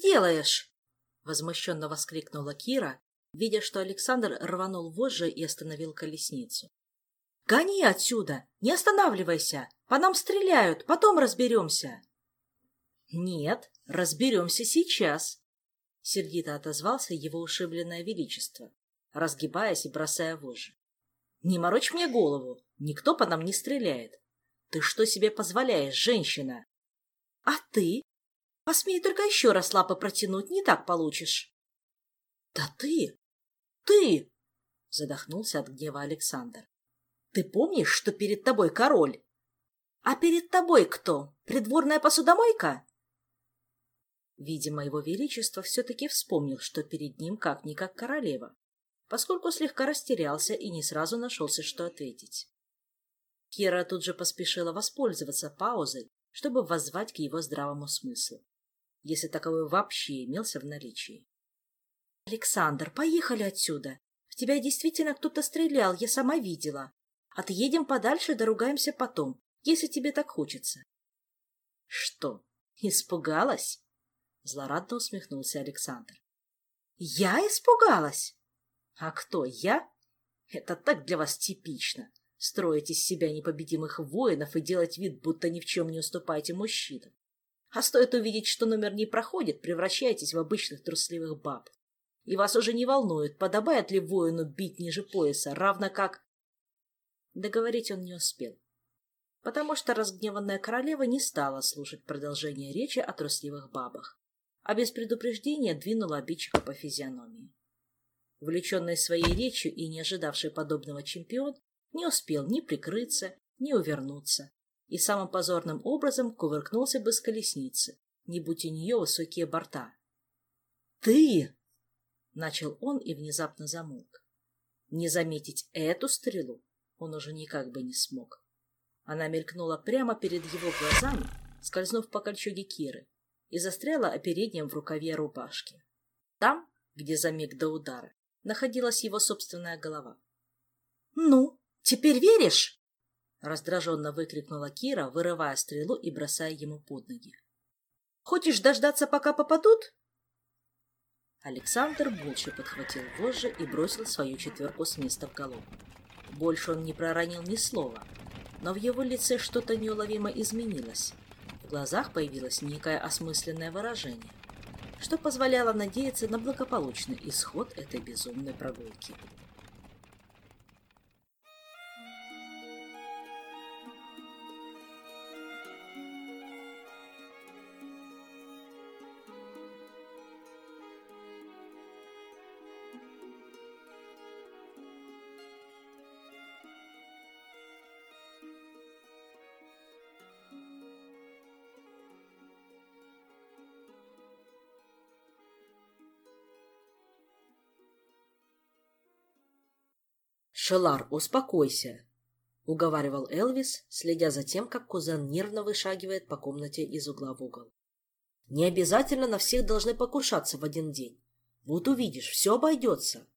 Делаешь?» — возмущенно воскликнула Кира, видя, что Александр рванул вожжи и остановил колесницу. «Гони отсюда! Не останавливайся! По нам стреляют, потом разберемся!» «Нет, разберемся сейчас!» — сердито отозвался его ушибленное величество, разгибаясь и бросая вожжи. «Не морочь мне голову, никто по нам не стреляет. Ты что себе позволяешь, женщина?» «А ты?» Посмей только еще раз лапы протянуть, не так получишь. — Да ты! Ты! — задохнулся от гнева Александр. — Ты помнишь, что перед тобой король? А перед тобой кто? Придворная посудомойка? Видимо, его величество все-таки вспомнил, что перед ним как-никак королева, поскольку слегка растерялся и не сразу нашелся, что ответить. Кира тут же поспешила воспользоваться паузой, чтобы воззвать к его здравому смыслу, если таковой вообще имелся в наличии. — Александр, поехали отсюда. В тебя действительно кто-то стрелял, я сама видела. Отъедем подальше доругаемся потом, если тебе так хочется. — Что, испугалась? — злорадно усмехнулся Александр. — Я испугалась? — А кто, я? Это так для вас типично строить из себя непобедимых воинов и делать вид, будто ни в чем не уступаете мужчинам. А стоит увидеть, что номер не проходит, превращаетесь в обычных трусливых баб. И вас уже не волнует, подобает ли воину бить ниже пояса, равно как... Договорить он не успел, потому что разгневанная королева не стала слушать продолжение речи о трусливых бабах, а без предупреждения двинула обидчика по физиономии. Увлеченный своей речью и не ожидавший подобного чемпион не успел ни прикрыться, ни увернуться, и самым позорным образом кувыркнулся бы с колесницы, не будь у нее высокие борта. «Ты!» — начал он и внезапно замолк. Не заметить эту стрелу он уже никак бы не смог. Она мелькнула прямо перед его глазами, скользнув по кольчуге Киры, и застряла оперением в рукаве рубашки. Там, где за миг до удара, находилась его собственная голова. «Ну, теперь веришь?» Раздраженно выкрикнула Кира, вырывая стрелу и бросая ему под ноги. «Хочешь дождаться, пока попадут?» Александр молча подхватил вожжи и бросил свою четверку с места в голову. Больше он не проронил ни слова, но в его лице что-то неуловимо изменилось. В глазах появилось некое осмысленное выражение, что позволяло надеяться на благополучный исход этой безумной прогулки. «Шелар, успокойся!» — уговаривал Элвис, следя за тем, как кузен нервно вышагивает по комнате из угла в угол. «Не обязательно на всех должны покушаться в один день. Вот увидишь, все обойдется».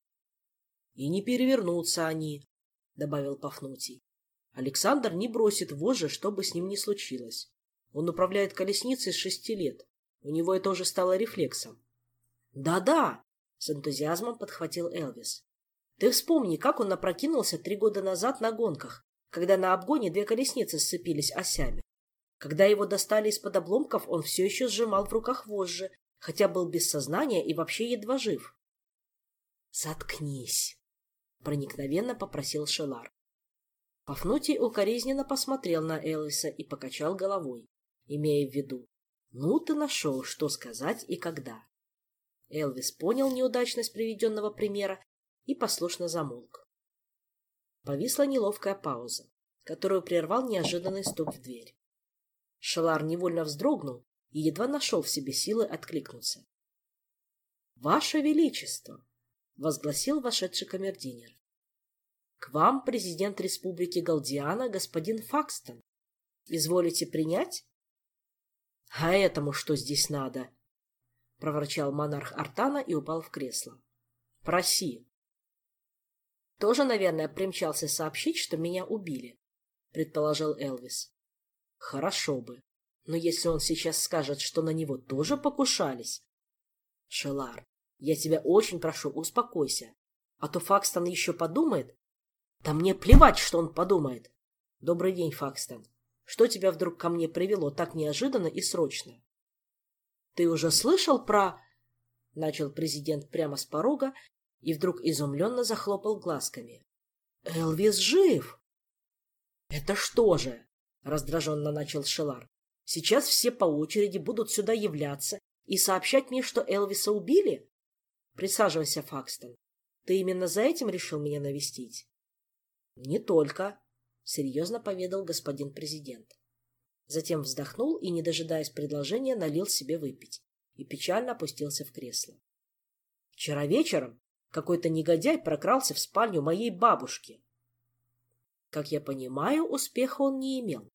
«И не перевернутся они», — добавил Пафнутий. «Александр не бросит вожжи, что бы с ним ни случилось. Он управляет колесницей с шести лет. У него это уже стало рефлексом». «Да-да!» — с энтузиазмом подхватил Элвис. Ты вспомни, как он опрокинулся три года назад на гонках, когда на обгоне две колесницы сцепились осями. Когда его достали из-под обломков, он все еще сжимал в руках вожжи, хотя был без сознания и вообще едва жив. «Заткнись!» — проникновенно попросил Шелар. Пафнутий укоризненно посмотрел на Элвиса и покачал головой, имея в виду, ну ты нашел, что сказать и когда. Элвис понял неудачность приведенного примера и послушно замолк. Повисла неловкая пауза, которую прервал неожиданный стук в дверь. Шалар невольно вздрогнул и едва нашел в себе силы откликнуться. — Ваше Величество! — возгласил вошедший камердинер. — К вам президент Республики Галдиана, господин Факстон. Изволите принять? — А этому что здесь надо? — проворчал монарх Артана и упал в кресло. — Проси. Тоже, наверное, примчался сообщить, что меня убили, предположил Элвис. Хорошо бы. Но если он сейчас скажет, что на него тоже покушались... Шелар, я тебя очень прошу, успокойся. А то Факстон еще подумает. Да мне плевать, что он подумает. Добрый день, Факстон. Что тебя вдруг ко мне привело так неожиданно и срочно? Ты уже слышал про... Начал президент прямо с порога и вдруг изумленно захлопал глазками. «Элвис жив!» «Это что же?» — раздраженно начал Шелар. «Сейчас все по очереди будут сюда являться и сообщать мне, что Элвиса убили? Присаживайся, Факстон. Ты именно за этим решил меня навестить?» «Не только», — серьезно поведал господин президент. Затем вздохнул и, не дожидаясь предложения, налил себе выпить и печально опустился в кресло. «Вчера вечером Какой-то негодяй прокрался в спальню моей бабушки. Как я понимаю, успеха он не имел.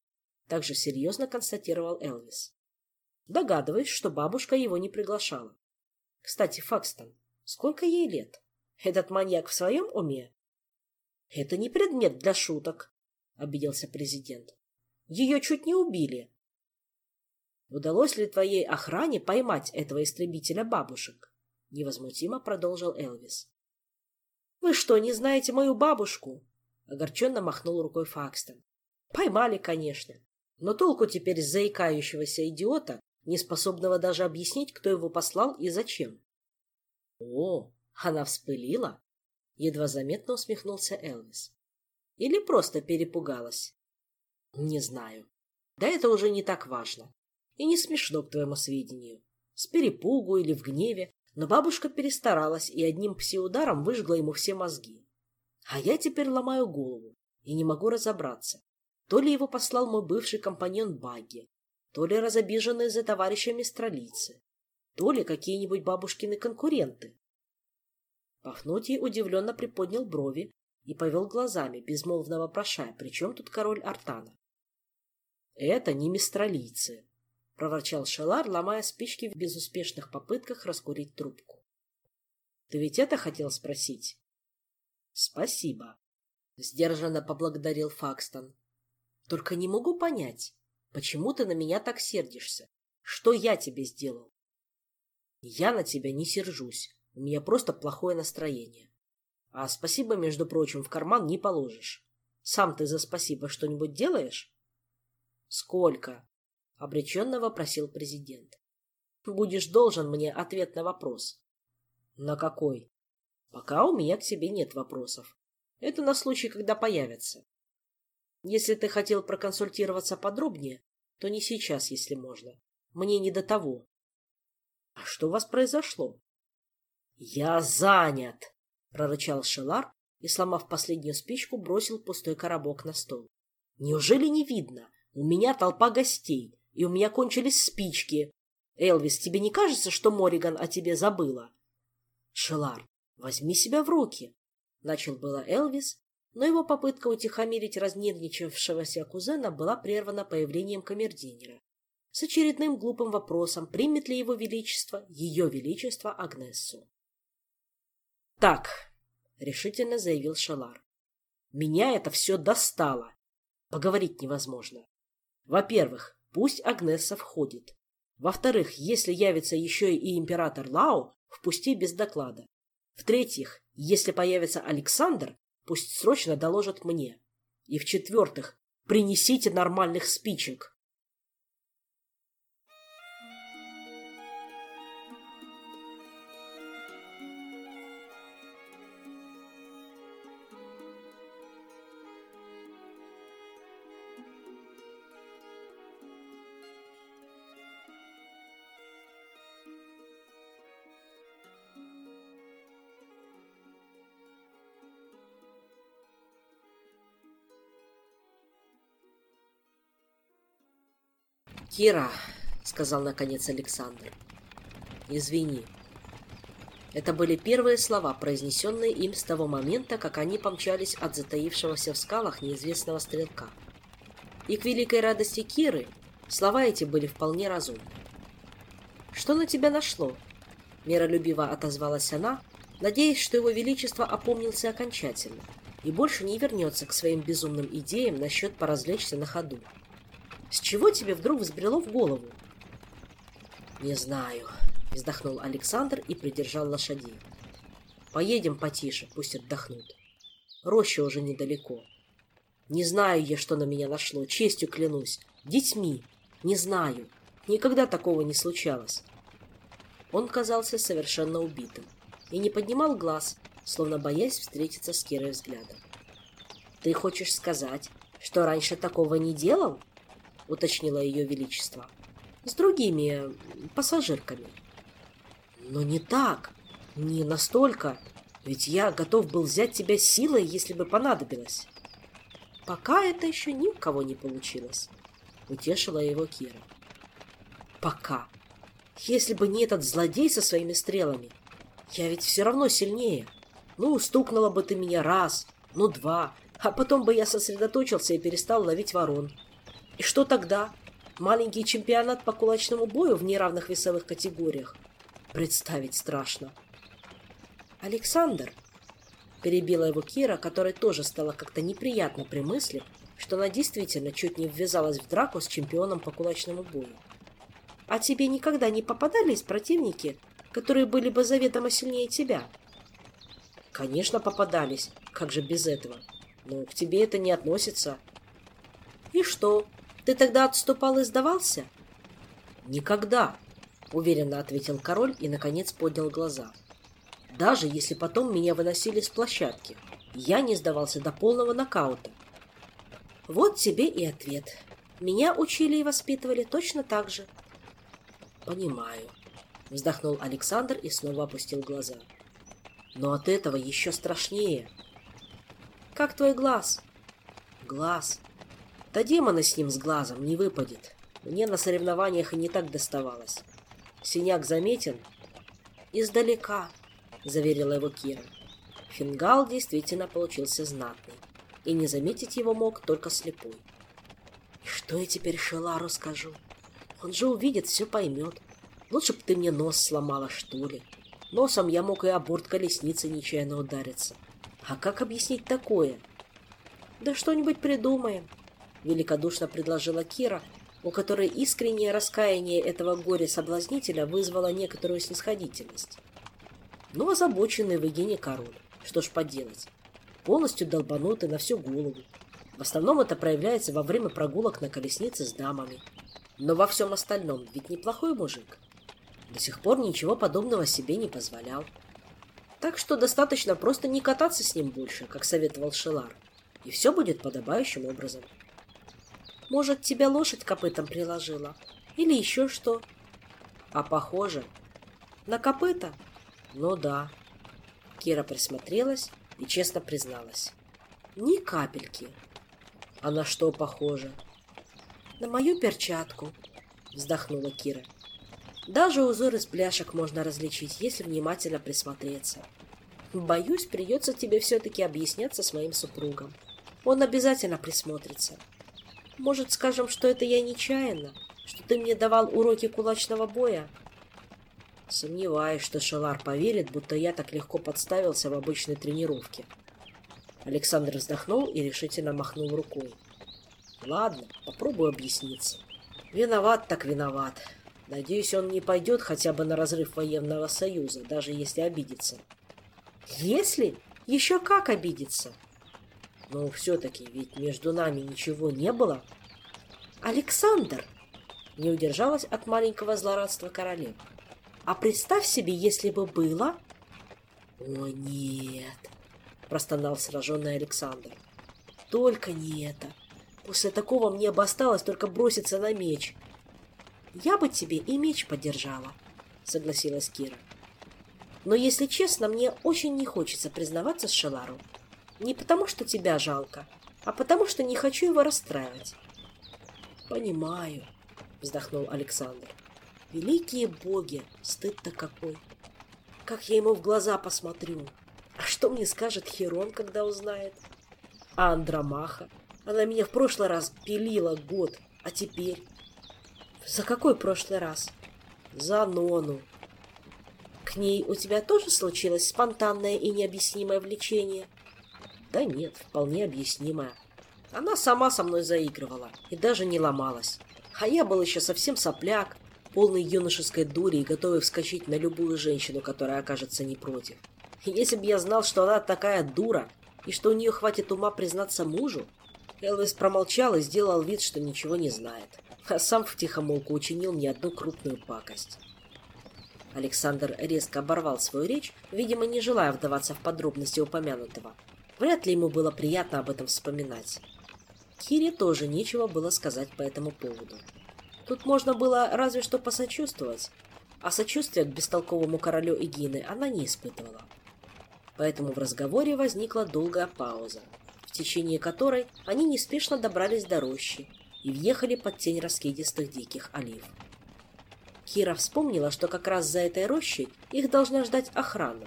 Также серьезно констатировал Элвис. Догадываюсь, что бабушка его не приглашала. Кстати, Факстон, сколько ей лет? Этот маньяк в своем уме? Это не предмет для шуток, обиделся президент. Ее чуть не убили. Удалось ли твоей охране поймать этого истребителя бабушек? Невозмутимо продолжил Элвис. Вы что, не знаете мою бабушку? Огорченно махнул рукой Факстон. Поймали, конечно. Но толку теперь с заикающегося идиота, не способного даже объяснить, кто его послал и зачем. О, она вспылила? Едва заметно усмехнулся Элвис. Или просто перепугалась? Не знаю. Да это уже не так важно. И не смешно, к твоему сведению. С перепугу или в гневе, но бабушка перестаралась и одним псиударом выжгла ему все мозги. А я теперь ломаю голову и не могу разобраться. То ли его послал мой бывший компаньон Багги, то ли разобиженные за товарища мистралицы, то ли какие-нибудь бабушкины конкуренты. Пафнутий удивленно приподнял брови и повел глазами, безмолвно вопрошая, при чем тут король Артана. — Это не мистралийцы, — проворчал Шелар, ломая спички в безуспешных попытках раскурить трубку. — Ты ведь это хотел спросить? — Спасибо, — сдержанно поблагодарил Факстон. — Только не могу понять, почему ты на меня так сердишься? Что я тебе сделал? — Я на тебя не сержусь, у меня просто плохое настроение. А спасибо, между прочим, в карман не положишь. Сам ты за спасибо что-нибудь делаешь? Сколько? Обреченно вопросил президент. Будешь должен мне ответ на вопрос. На какой? Пока у меня к тебе нет вопросов. Это на случай, когда появятся. Если ты хотел проконсультироваться подробнее, то не сейчас, если можно. Мне не до того. А что у вас произошло? «Я занят!» — прорычал Шелар и, сломав последнюю спичку, бросил пустой коробок на стол. «Неужели не видно? У меня толпа гостей, и у меня кончились спички. Элвис, тебе не кажется, что Мориган о тебе забыла?» «Шелар, возьми себя в руки!» — начал было Элвис, но его попытка утихомирить разнервничавшегося кузена была прервана появлением камердинера с очередным глупым вопросом, примет ли его величество, ее величество Агнессу. «Так», — решительно заявил Шалар, — «меня это все достало. Поговорить невозможно. Во-первых, пусть Агнесса входит. Во-вторых, если явится еще и император Лао, впусти без доклада. В-третьих, если появится Александр, пусть срочно доложат мне. И в-четвертых, принесите нормальных спичек. «Кира», — сказал наконец Александр, — «извини». Это были первые слова, произнесенные им с того момента, как они помчались от затаившегося в скалах неизвестного стрелка. И к великой радости Киры слова эти были вполне разумны. «Что на тебя нашло?» — миролюбиво отозвалась она, надеясь, что его величество опомнился окончательно и больше не вернется к своим безумным идеям насчет поразвлечься на ходу. С чего тебе вдруг взбрело в голову? Не знаю, вздохнул Александр и придержал лошадей. Поедем потише, пусть отдохнут. Роща уже недалеко. Не знаю я, что на меня нашло, честью клянусь. Детьми. Не знаю. Никогда такого не случалось. Он казался совершенно убитым и не поднимал глаз, словно боясь встретиться с Кирой взглядом. «Ты хочешь сказать, что раньше такого не делал?» Уточнило ее величество. С другими пассажирками. Но не так, не настолько, ведь я готов был взять тебя силой, если бы понадобилось. Пока это еще ни у кого не получилось, утешила его Кира. Пока. Если бы не этот злодей со своими стрелами, я ведь все равно сильнее. Ну, стукнула бы ты меня раз, ну два, а потом бы я сосредоточился и перестал ловить ворон. И что тогда? Маленький чемпионат по кулачному бою в неравных весовых категориях? Представить страшно. Александр, перебила его Кира, которой тоже стало как-то неприятно при мысли, что она действительно чуть не ввязалась в драку с чемпионом по кулачному бою. А тебе никогда не попадались противники, которые были бы заведомо сильнее тебя? Конечно, попадались. Как же без этого? Но к тебе это не относится. И что? Ты тогда отступал и сдавался? Никогда, уверенно ответил король и, наконец, поднял глаза. Даже если потом меня выносили с площадки, я не сдавался до полного нокаута. Вот тебе и ответ. Меня учили и воспитывали точно так же. Понимаю, вздохнул Александр и снова опустил глаза. Но от этого еще страшнее. Как твой глаз? Глаз. Да демона с ним с глазом не выпадет. Мне на соревнованиях и не так доставалось. Синяк заметен? Издалека, заверила его Кира. Фингал действительно получился знатный, и не заметить его мог только слепой. И что я теперь Шелару скажу? Он же увидит, все поймет. Лучше бы ты мне нос сломала, что ли. Носом я мог и о борт колесницы нечаянно удариться. А как объяснить такое? Да что-нибудь придумаем, великодушно предложила Кира, у которой искреннее раскаяние этого горя-соблазнителя вызвало некоторую снисходительность. Ну, озабоченный в Егине король. Что ж поделать. Полностью долбанутый на всю голову. В основном это проявляется во время прогулок на колеснице с дамами. Но во всем остальном ведь неплохой мужик. До сих пор ничего подобного себе не позволял. Так что достаточно просто не кататься с ним больше, как советовал Шелар, и все будет подобающим образом. Может, тебя лошадь копытом приложила? Или еще что? А похоже. На копыта? Ну да. Кира присмотрелась и честно призналась. Ни капельки. А на что похоже? На мою перчатку, вздохнула Кира. Даже узор из бляшек можно различить, если внимательно присмотреться. Боюсь, придется тебе все-таки объясняться с моим супругом. Он обязательно присмотрится. Может, скажем, что это я нечаянно? Что ты мне давал уроки кулачного боя? Сомневаюсь, что Шалар поверит, будто я так легко подставился в обычной тренировке. Александр вздохнул и решительно махнул рукой. Ладно, попробую объясниться. Виноват так виноват. Надеюсь, он не пойдет хотя бы на разрыв военного союза, даже если обидится. Если? Еще как обидится? Но все-таки ведь между нами ничего не было. Александр! Не удержалась от маленького злорадства королев. А представь себе, если бы было... О, нет! Простонал сраженный Александр. Только не это. После такого мне бы осталось только броситься на меч — я бы тебе и меч подержала, согласилась Кира. Но, если честно, мне очень не хочется признаваться с Шелару. Не потому, что тебя жалко, а потому, что не хочу его расстраивать. Понимаю, вздохнул Александр. Великие боги, стыд-то какой. Как я ему в глаза посмотрю. А что мне скажет Херон, когда узнает? А Андромаха? Она меня в прошлый раз пилила год, а теперь... За какой прошлый раз? За Нону. К ней у тебя тоже случилось спонтанное и необъяснимое влечение? Да нет, вполне объяснимое. Она сама со мной заигрывала и даже не ломалась. А я был еще совсем сопляк, полный юношеской дури и готовый вскочить на любую женщину, которая окажется не против. если бы я знал, что она такая дура, и что у нее хватит ума признаться мужу, Элвис промолчал и сделал вид, что ничего не знает а сам втихомолку учинил мне одну крупную пакость. Александр резко оборвал свою речь, видимо, не желая вдаваться в подробности упомянутого. Вряд ли ему было приятно об этом вспоминать. Кире тоже нечего было сказать по этому поводу. Тут можно было разве что посочувствовать, а сочувствия к бестолковому королю Эгины она не испытывала. Поэтому в разговоре возникла долгая пауза, в течение которой они неспешно добрались до рощи и въехали под тень раскидистых диких олив. Кира вспомнила, что как раз за этой рощей их должна ждать охрана.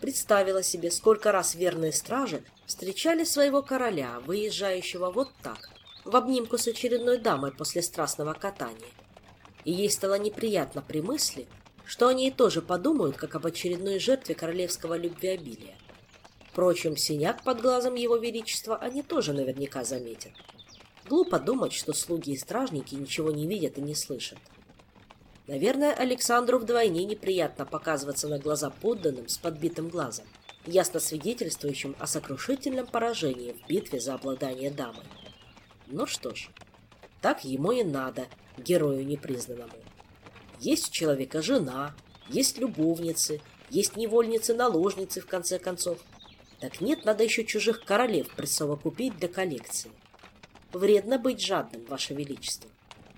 Представила себе, сколько раз верные стражи встречали своего короля, выезжающего вот так, в обнимку с очередной дамой после страстного катания. И ей стало неприятно при мысли, что они и тоже подумают, как об очередной жертве королевского любвеобилия. Впрочем, синяк под глазом его величества они тоже наверняка заметят. Глупо думать, что слуги и стражники ничего не видят и не слышат. Наверное, Александру вдвойне неприятно показываться на глаза подданным с подбитым глазом, ясно свидетельствующим о сокрушительном поражении в битве за обладание дамой. Ну что ж, так ему и надо, герою непризнанному. Есть у человека жена, есть любовницы, есть невольницы-наложницы, в конце концов. Так нет, надо еще чужих королев присовокупить для коллекции. Вредно быть жадным, Ваше Величество.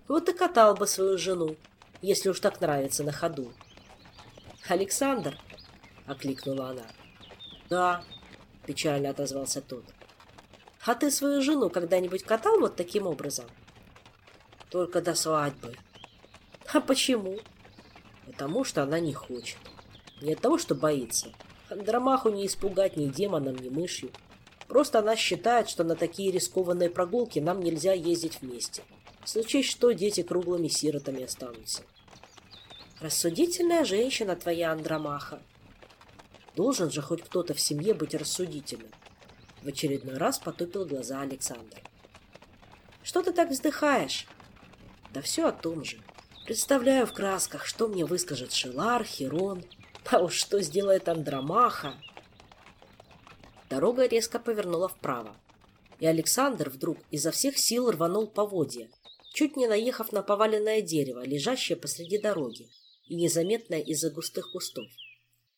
Вот и катал бы свою жену, если уж так нравится на ходу. «Александр!» — окликнула она. «Да», — печально отозвался тот. «А ты свою жену когда-нибудь катал вот таким образом?» «Только до свадьбы». «А почему?» «Потому что она не хочет. Не от того, что боится. Андромаху не испугать ни демоном, ни мышью. Просто она считает, что на такие рискованные прогулки нам нельзя ездить вместе. Случае что, дети круглыми сиротами останутся. Рассудительная женщина твоя, Андромаха. Должен же хоть кто-то в семье быть рассудительным. В очередной раз потупил глаза Александр. Что ты так вздыхаешь? Да все о том же. Представляю в красках, что мне выскажет Шелар, Херон, а уж что сделает Андромаха. Дорога резко повернула вправо, и Александр вдруг изо всех сил рванул поводья, чуть не наехав на поваленное дерево, лежащее посреди дороги и незаметное из-за густых кустов.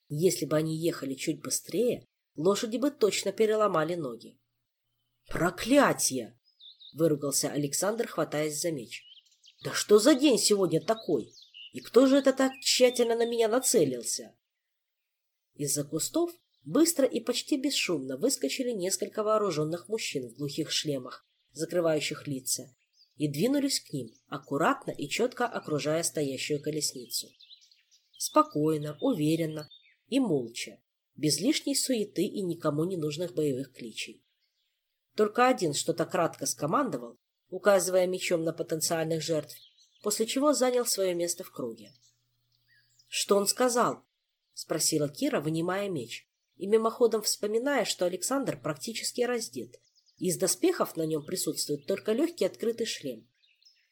Если бы они ехали чуть быстрее, лошади бы точно переломали ноги. «Проклятие!» — выругался Александр, хватаясь за меч. «Да что за день сегодня такой? И кто же это так тщательно на меня нацелился?» Из-за кустов быстро и почти бесшумно выскочили несколько вооруженных мужчин в глухих шлемах, закрывающих лица, и двинулись к ним, аккуратно и четко окружая стоящую колесницу. Спокойно, уверенно и молча, без лишней суеты и никому не нужных боевых кличей. Только один что-то кратко скомандовал, указывая мечом на потенциальных жертв, после чего занял свое место в круге. «Что он сказал?» — спросила Кира, вынимая меч, и мимоходом вспоминая, что Александр практически раздет, из доспехов на нем присутствует только легкий открытый шлем.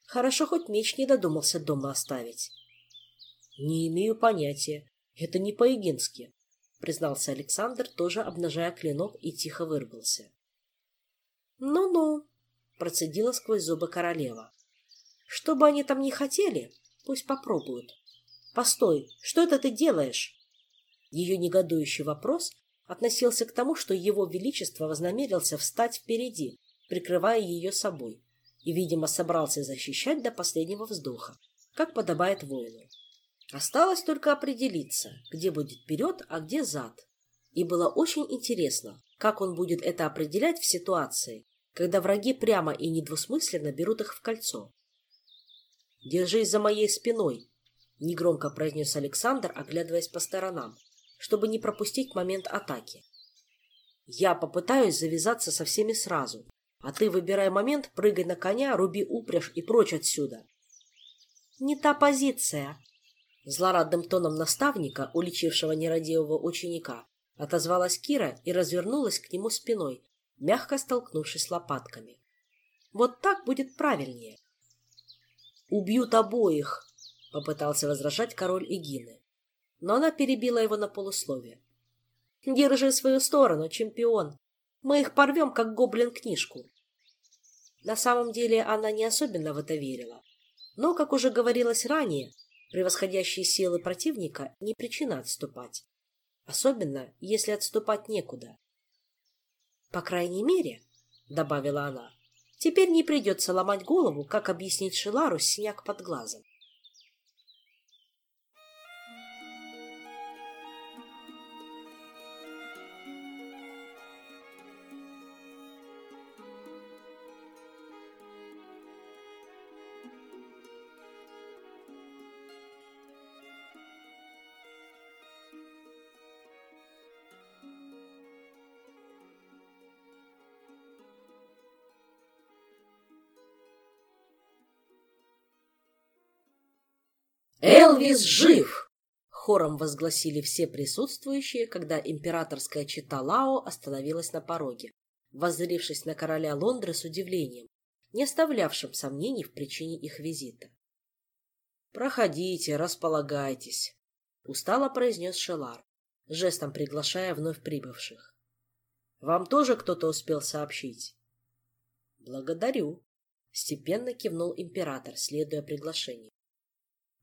Хорошо, хоть меч не додумался дома оставить. «Не имею понятия. Это не по-егински», — признался Александр, тоже обнажая клинок и тихо выругался. «Ну-ну», — процедила сквозь зубы королева. «Что бы они там ни хотели, пусть попробуют. Постой, что это ты делаешь?» Ее негодующий вопрос относился к тому, что его величество вознамерился встать впереди, прикрывая ее собой, и, видимо, собрался защищать до последнего вздоха, как подобает воину. Осталось только определиться, где будет вперед, а где зад. И было очень интересно, как он будет это определять в ситуации, когда враги прямо и недвусмысленно берут их в кольцо. «Держись за моей спиной», — негромко произнес Александр, оглядываясь по сторонам, чтобы не пропустить момент атаки. Я попытаюсь завязаться со всеми сразу, а ты выбирай момент, прыгай на коня, руби упряжь и прочь отсюда. Не та позиция. Злорадным тоном наставника, уличившего нерадивого ученика, отозвалась Кира и развернулась к нему спиной, мягко столкнувшись лопатками. Вот так будет правильнее. «Убьют обоих!» — попытался возражать король Игины но она перебила его на полусловие. «Держи свою сторону, чемпион. Мы их порвем, как гоблин-книжку». На самом деле она не особенно в это верила. Но, как уже говорилось ранее, превосходящие силы противника не причина отступать. Особенно, если отступать некуда. «По крайней мере», — добавила она, — «теперь не придется ломать голову, как объяснить Шилару синяк под глазом. Элвис жив! Хором возгласили все присутствующие, когда императорская чита Лао остановилась на пороге, воззрившись на короля Лондры с удивлением, не оставлявшим сомнений в причине их визита. «Проходите, располагайтесь», — устало произнес Шелар, жестом приглашая вновь прибывших. «Вам тоже кто-то успел сообщить?» «Благодарю», — степенно кивнул император, следуя приглашению.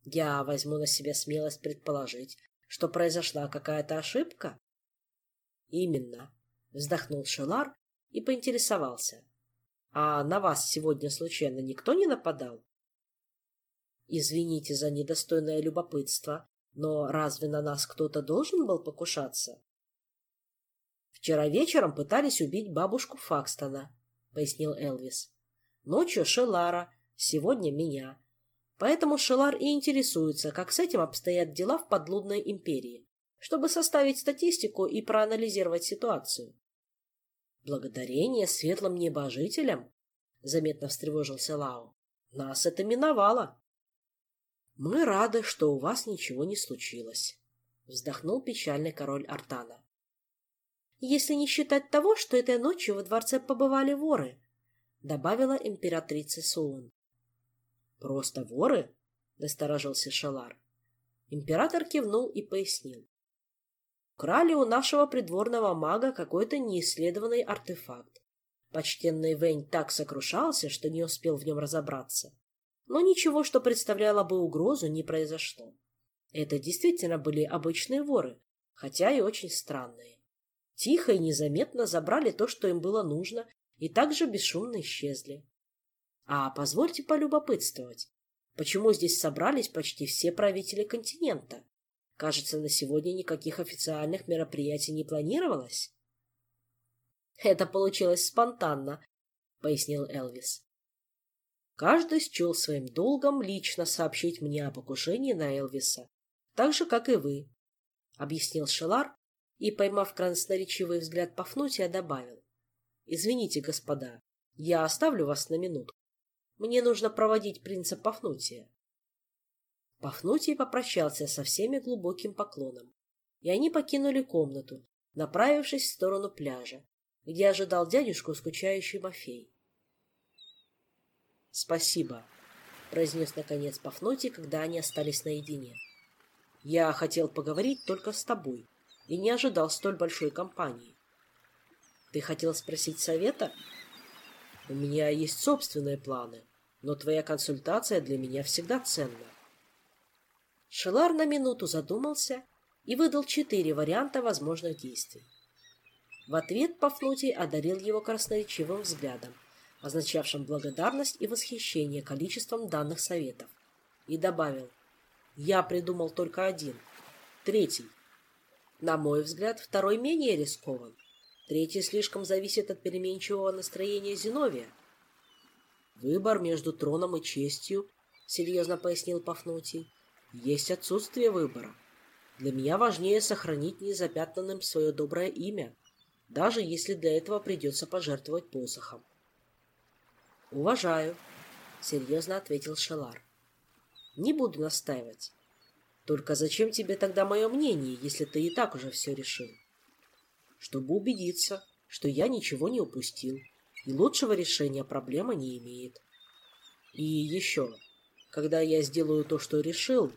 Я возьму на себя смелость предположить, что произошла какая-то ошибка? Именно, вздохнул Шелар и поинтересовался. А на вас сегодня случайно никто не нападал? Извините за недостойное любопытство, но разве на нас кто-то должен был покушаться? Вчера вечером пытались убить бабушку Факстона, пояснил Элвис. Ночью Шелара, сегодня меня. Поэтому Шелар и интересуется, как с этим обстоят дела в подлудной империи, чтобы составить статистику и проанализировать ситуацию. Благодарение светлым небожителям, заметно встревожился Лао, нас это миновало. Мы рады, что у вас ничего не случилось, вздохнул печальный король Артана. Если не считать того, что этой ночью во дворце побывали воры, добавила императрица Суун. «Просто воры?» — насторожился Шалар. Император кивнул и пояснил. «Крали у нашего придворного мага какой-то неисследованный артефакт. Почтенный Вэнь так сокрушался, что не успел в нем разобраться. Но ничего, что представляло бы угрозу, не произошло. Это действительно были обычные воры, хотя и очень странные. Тихо и незаметно забрали то, что им было нужно, и также бесшумно исчезли. А позвольте полюбопытствовать, почему здесь собрались почти все правители континента? Кажется, на сегодня никаких официальных мероприятий не планировалось. Это получилось спонтанно, пояснил Элвис. Каждый счел своим долгом лично сообщить мне о покушении на Элвиса, так же, как и вы, — объяснил Шелар и, поймав красноречивый взгляд Пафнутия, добавил. — Извините, господа, я оставлю вас на минутку. Мне нужно проводить принца Пафнутия. Пафнутий попрощался со всеми глубоким поклоном, и они покинули комнату, направившись в сторону пляжа, где ожидал дядюшку скучающий Мафей. «Спасибо», — произнес наконец Пафнутий, когда они остались наедине. «Я хотел поговорить только с тобой и не ожидал столь большой компании. Ты хотел спросить совета? У меня есть собственные планы, но твоя консультация для меня всегда ценна. Шелар на минуту задумался и выдал четыре варианта возможных действий. В ответ Пафнутий одарил его красноречивым взглядом, означавшим благодарность и восхищение количеством данных советов, и добавил «Я придумал только один, третий. На мой взгляд, второй менее рискован. Третий слишком зависит от переменчивого настроения Зиновия, Выбор между троном и честью, серьезно пояснил Пафнутий, есть отсутствие выбора. Для меня важнее сохранить незапятнанным свое доброе имя, даже если для этого придется пожертвовать посохом. «Уважаю», — серьезно ответил Шелар. «Не буду настаивать. Только зачем тебе тогда мое мнение, если ты и так уже все решил?» «Чтобы убедиться, что я ничего не упустил и лучшего решения проблема не имеет. И еще, когда я сделаю то, что решил,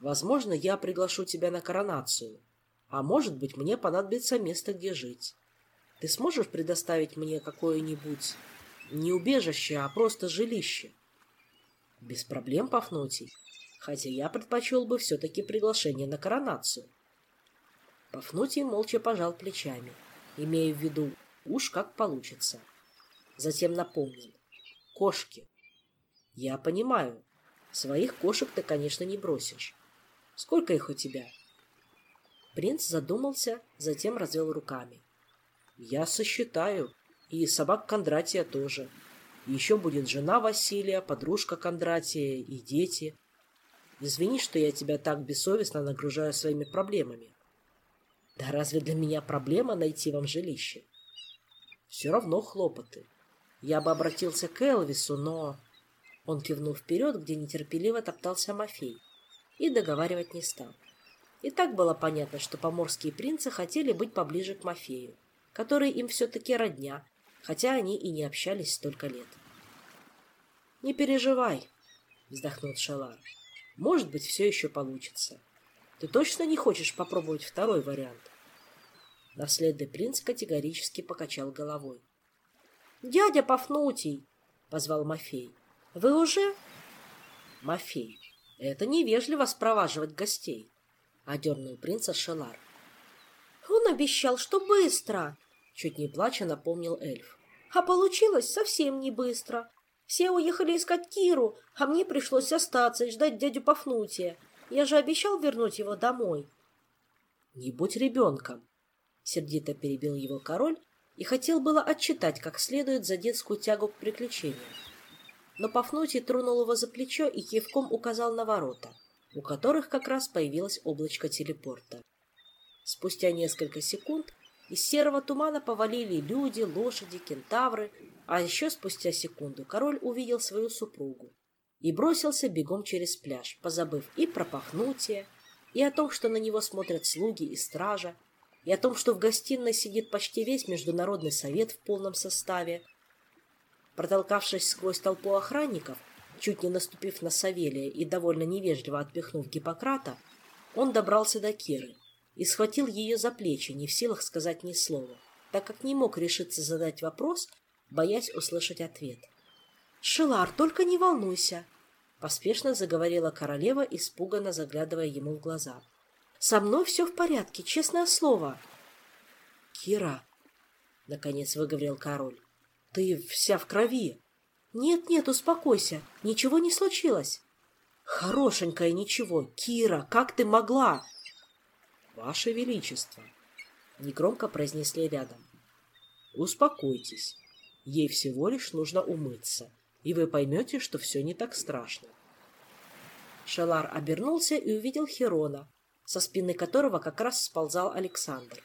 возможно, я приглашу тебя на коронацию, а может быть, мне понадобится место, где жить. Ты сможешь предоставить мне какое-нибудь не убежище, а просто жилище? Без проблем, Пафнутий, хотя я предпочел бы все-таки приглашение на коронацию. Пафнутий молча пожал плечами, имея в виду, уж как получится. Затем напомнил. Кошки. Я понимаю. Своих кошек ты, конечно, не бросишь. Сколько их у тебя? Принц задумался, затем развел руками. Я сосчитаю. И собак Кондратия тоже. Еще будет жена Василия, подружка Кондратия и дети. Извини, что я тебя так бессовестно нагружаю своими проблемами. Да разве для меня проблема найти вам жилище? Все равно хлопоты. Я бы обратился к Элвису, но... Он кивнул вперед, где нетерпеливо топтался Мафей. и договаривать не стал. И так было понятно, что поморские принцы хотели быть поближе к Мафею, который им все-таки родня, хотя они и не общались столько лет. «Не переживай», — вздохнул Шалар. «Может быть, все еще получится. Ты точно не хочешь попробовать второй вариант?» Наследный принц категорически покачал головой. «Дядя Пафнутий!» — позвал Мафей. «Вы уже?» «Мафей, это невежливо спроваживать гостей», — одернул принца Шелар. «Он обещал, что быстро!» — чуть не плача напомнил эльф. «А получилось совсем не быстро. Все уехали искать Киру, а мне пришлось остаться и ждать дядю Пафнутия. Я же обещал вернуть его домой». «Не будь ребенком!» — сердито перебил его король и хотел было отчитать как следует за детскую тягу к приключениям. Но Пафнутий тронул его за плечо и кивком указал на ворота, у которых как раз появилось облачко телепорта. Спустя несколько секунд из серого тумана повалили люди, лошади, кентавры, а еще спустя секунду король увидел свою супругу и бросился бегом через пляж, позабыв и про Пафнутия, и о том, что на него смотрят слуги и стража, и о том, что в гостиной сидит почти весь Международный совет в полном составе. Протолкавшись сквозь толпу охранников, чуть не наступив на Савелия и довольно невежливо отпихнув Гиппократа, он добрался до Киры и схватил ее за плечи, не в силах сказать ни слова, так как не мог решиться задать вопрос, боясь услышать ответ. «Шилар, только не волнуйся!» — поспешно заговорила королева, испуганно заглядывая ему в глаза. Со мной все в порядке, честное слово. Кира, наконец выговорил король, ты вся в крови. Нет, нет, успокойся, ничего не случилось. Хорошенькая ничего. Кира, как ты могла? Ваше Величество, негромко произнесли рядом. Успокойтесь. Ей всего лишь нужно умыться, и вы поймете, что все не так страшно. Шалар обернулся и увидел Херона, со спины которого как раз сползал Александр.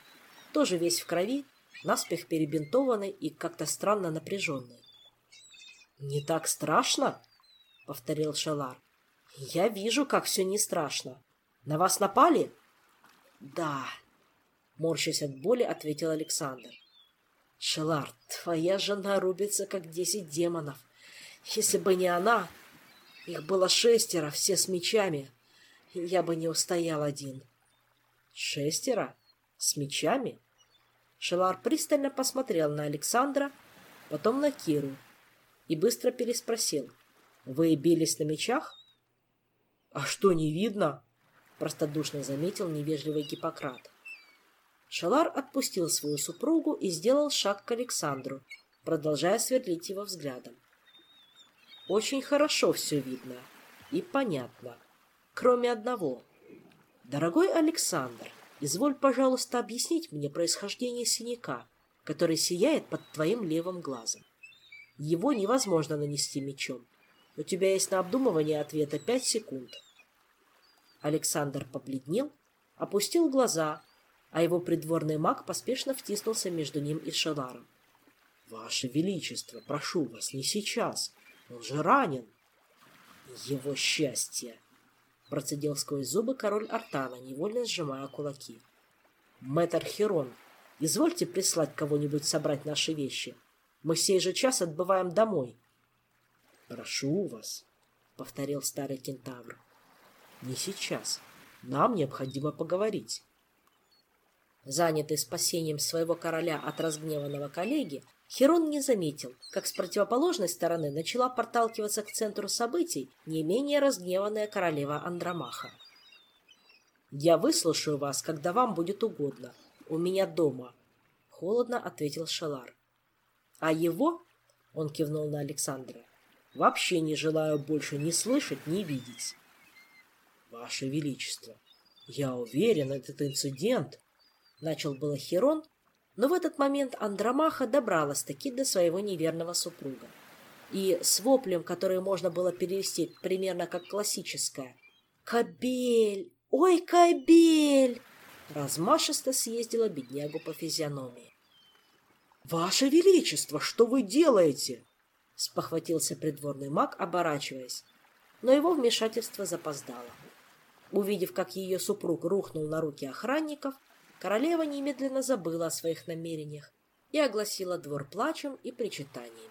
Тоже весь в крови, наспех перебинтованный и как-то странно напряженный. «Не так страшно?» — повторил Шалар. «Я вижу, как все не страшно. На вас напали?» «Да», — морщась от боли, ответил Александр. «Шелар, твоя жена рубится, как десять демонов. Если бы не она, их было шестеро, все с мечами. Я бы не устоял один. Шестеро? С мечами? Шелар пристально посмотрел на Александра, потом на Киру и быстро переспросил. «Вы бились на мечах?» «А что, не видно?» — простодушно заметил невежливый Гиппократ. Шалар отпустил свою супругу и сделал шаг к Александру, продолжая сверлить его взглядом. «Очень хорошо все видно и понятно кроме одного. Дорогой Александр, изволь, пожалуйста, объяснить мне происхождение синяка, который сияет под твоим левым глазом. Его невозможно нанести мечом. У тебя есть на обдумывание ответа пять секунд. Александр побледнел, опустил глаза, а его придворный маг поспешно втиснулся между ним и Шеларом. — Ваше Величество, прошу вас, не сейчас. Он же ранен. — Его счастье! Процедил сквозь зубы король Артана, невольно сжимая кулаки. «Мэтр Херон, извольте прислать кого-нибудь собрать наши вещи. Мы сей же час отбываем домой». «Прошу вас», — повторил старый кентавр. «Не сейчас. Нам необходимо поговорить». Занятый спасением своего короля от разгневанного коллеги, Херон не заметил, как с противоположной стороны начала подталкиваться к центру событий не менее разгневанная королева Андромаха. «Я выслушаю вас, когда вам будет угодно. У меня дома», — холодно ответил Шалар. «А его?» — он кивнул на Александра. «Вообще не желаю больше ни слышать, ни видеть». «Ваше Величество, я уверен, этот инцидент...» Начал было Херон, но в этот момент Андромаха добралась таки до своего неверного супруга. И с воплем, который можно было перевести примерно как классическое «Кобель! Ой, кобель!» размашисто съездила беднягу по физиономии. «Ваше Величество, что вы делаете?» спохватился придворный маг, оборачиваясь, но его вмешательство запоздало. Увидев, как ее супруг рухнул на руки охранников, королева немедленно забыла о своих намерениях и огласила двор плачем и причитаниями.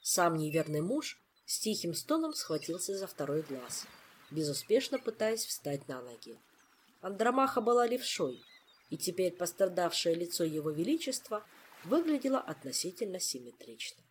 Сам неверный муж с тихим стоном схватился за второй глаз, безуспешно пытаясь встать на ноги. Андромаха была левшой, и теперь пострадавшее лицо его величества выглядело относительно симметрично.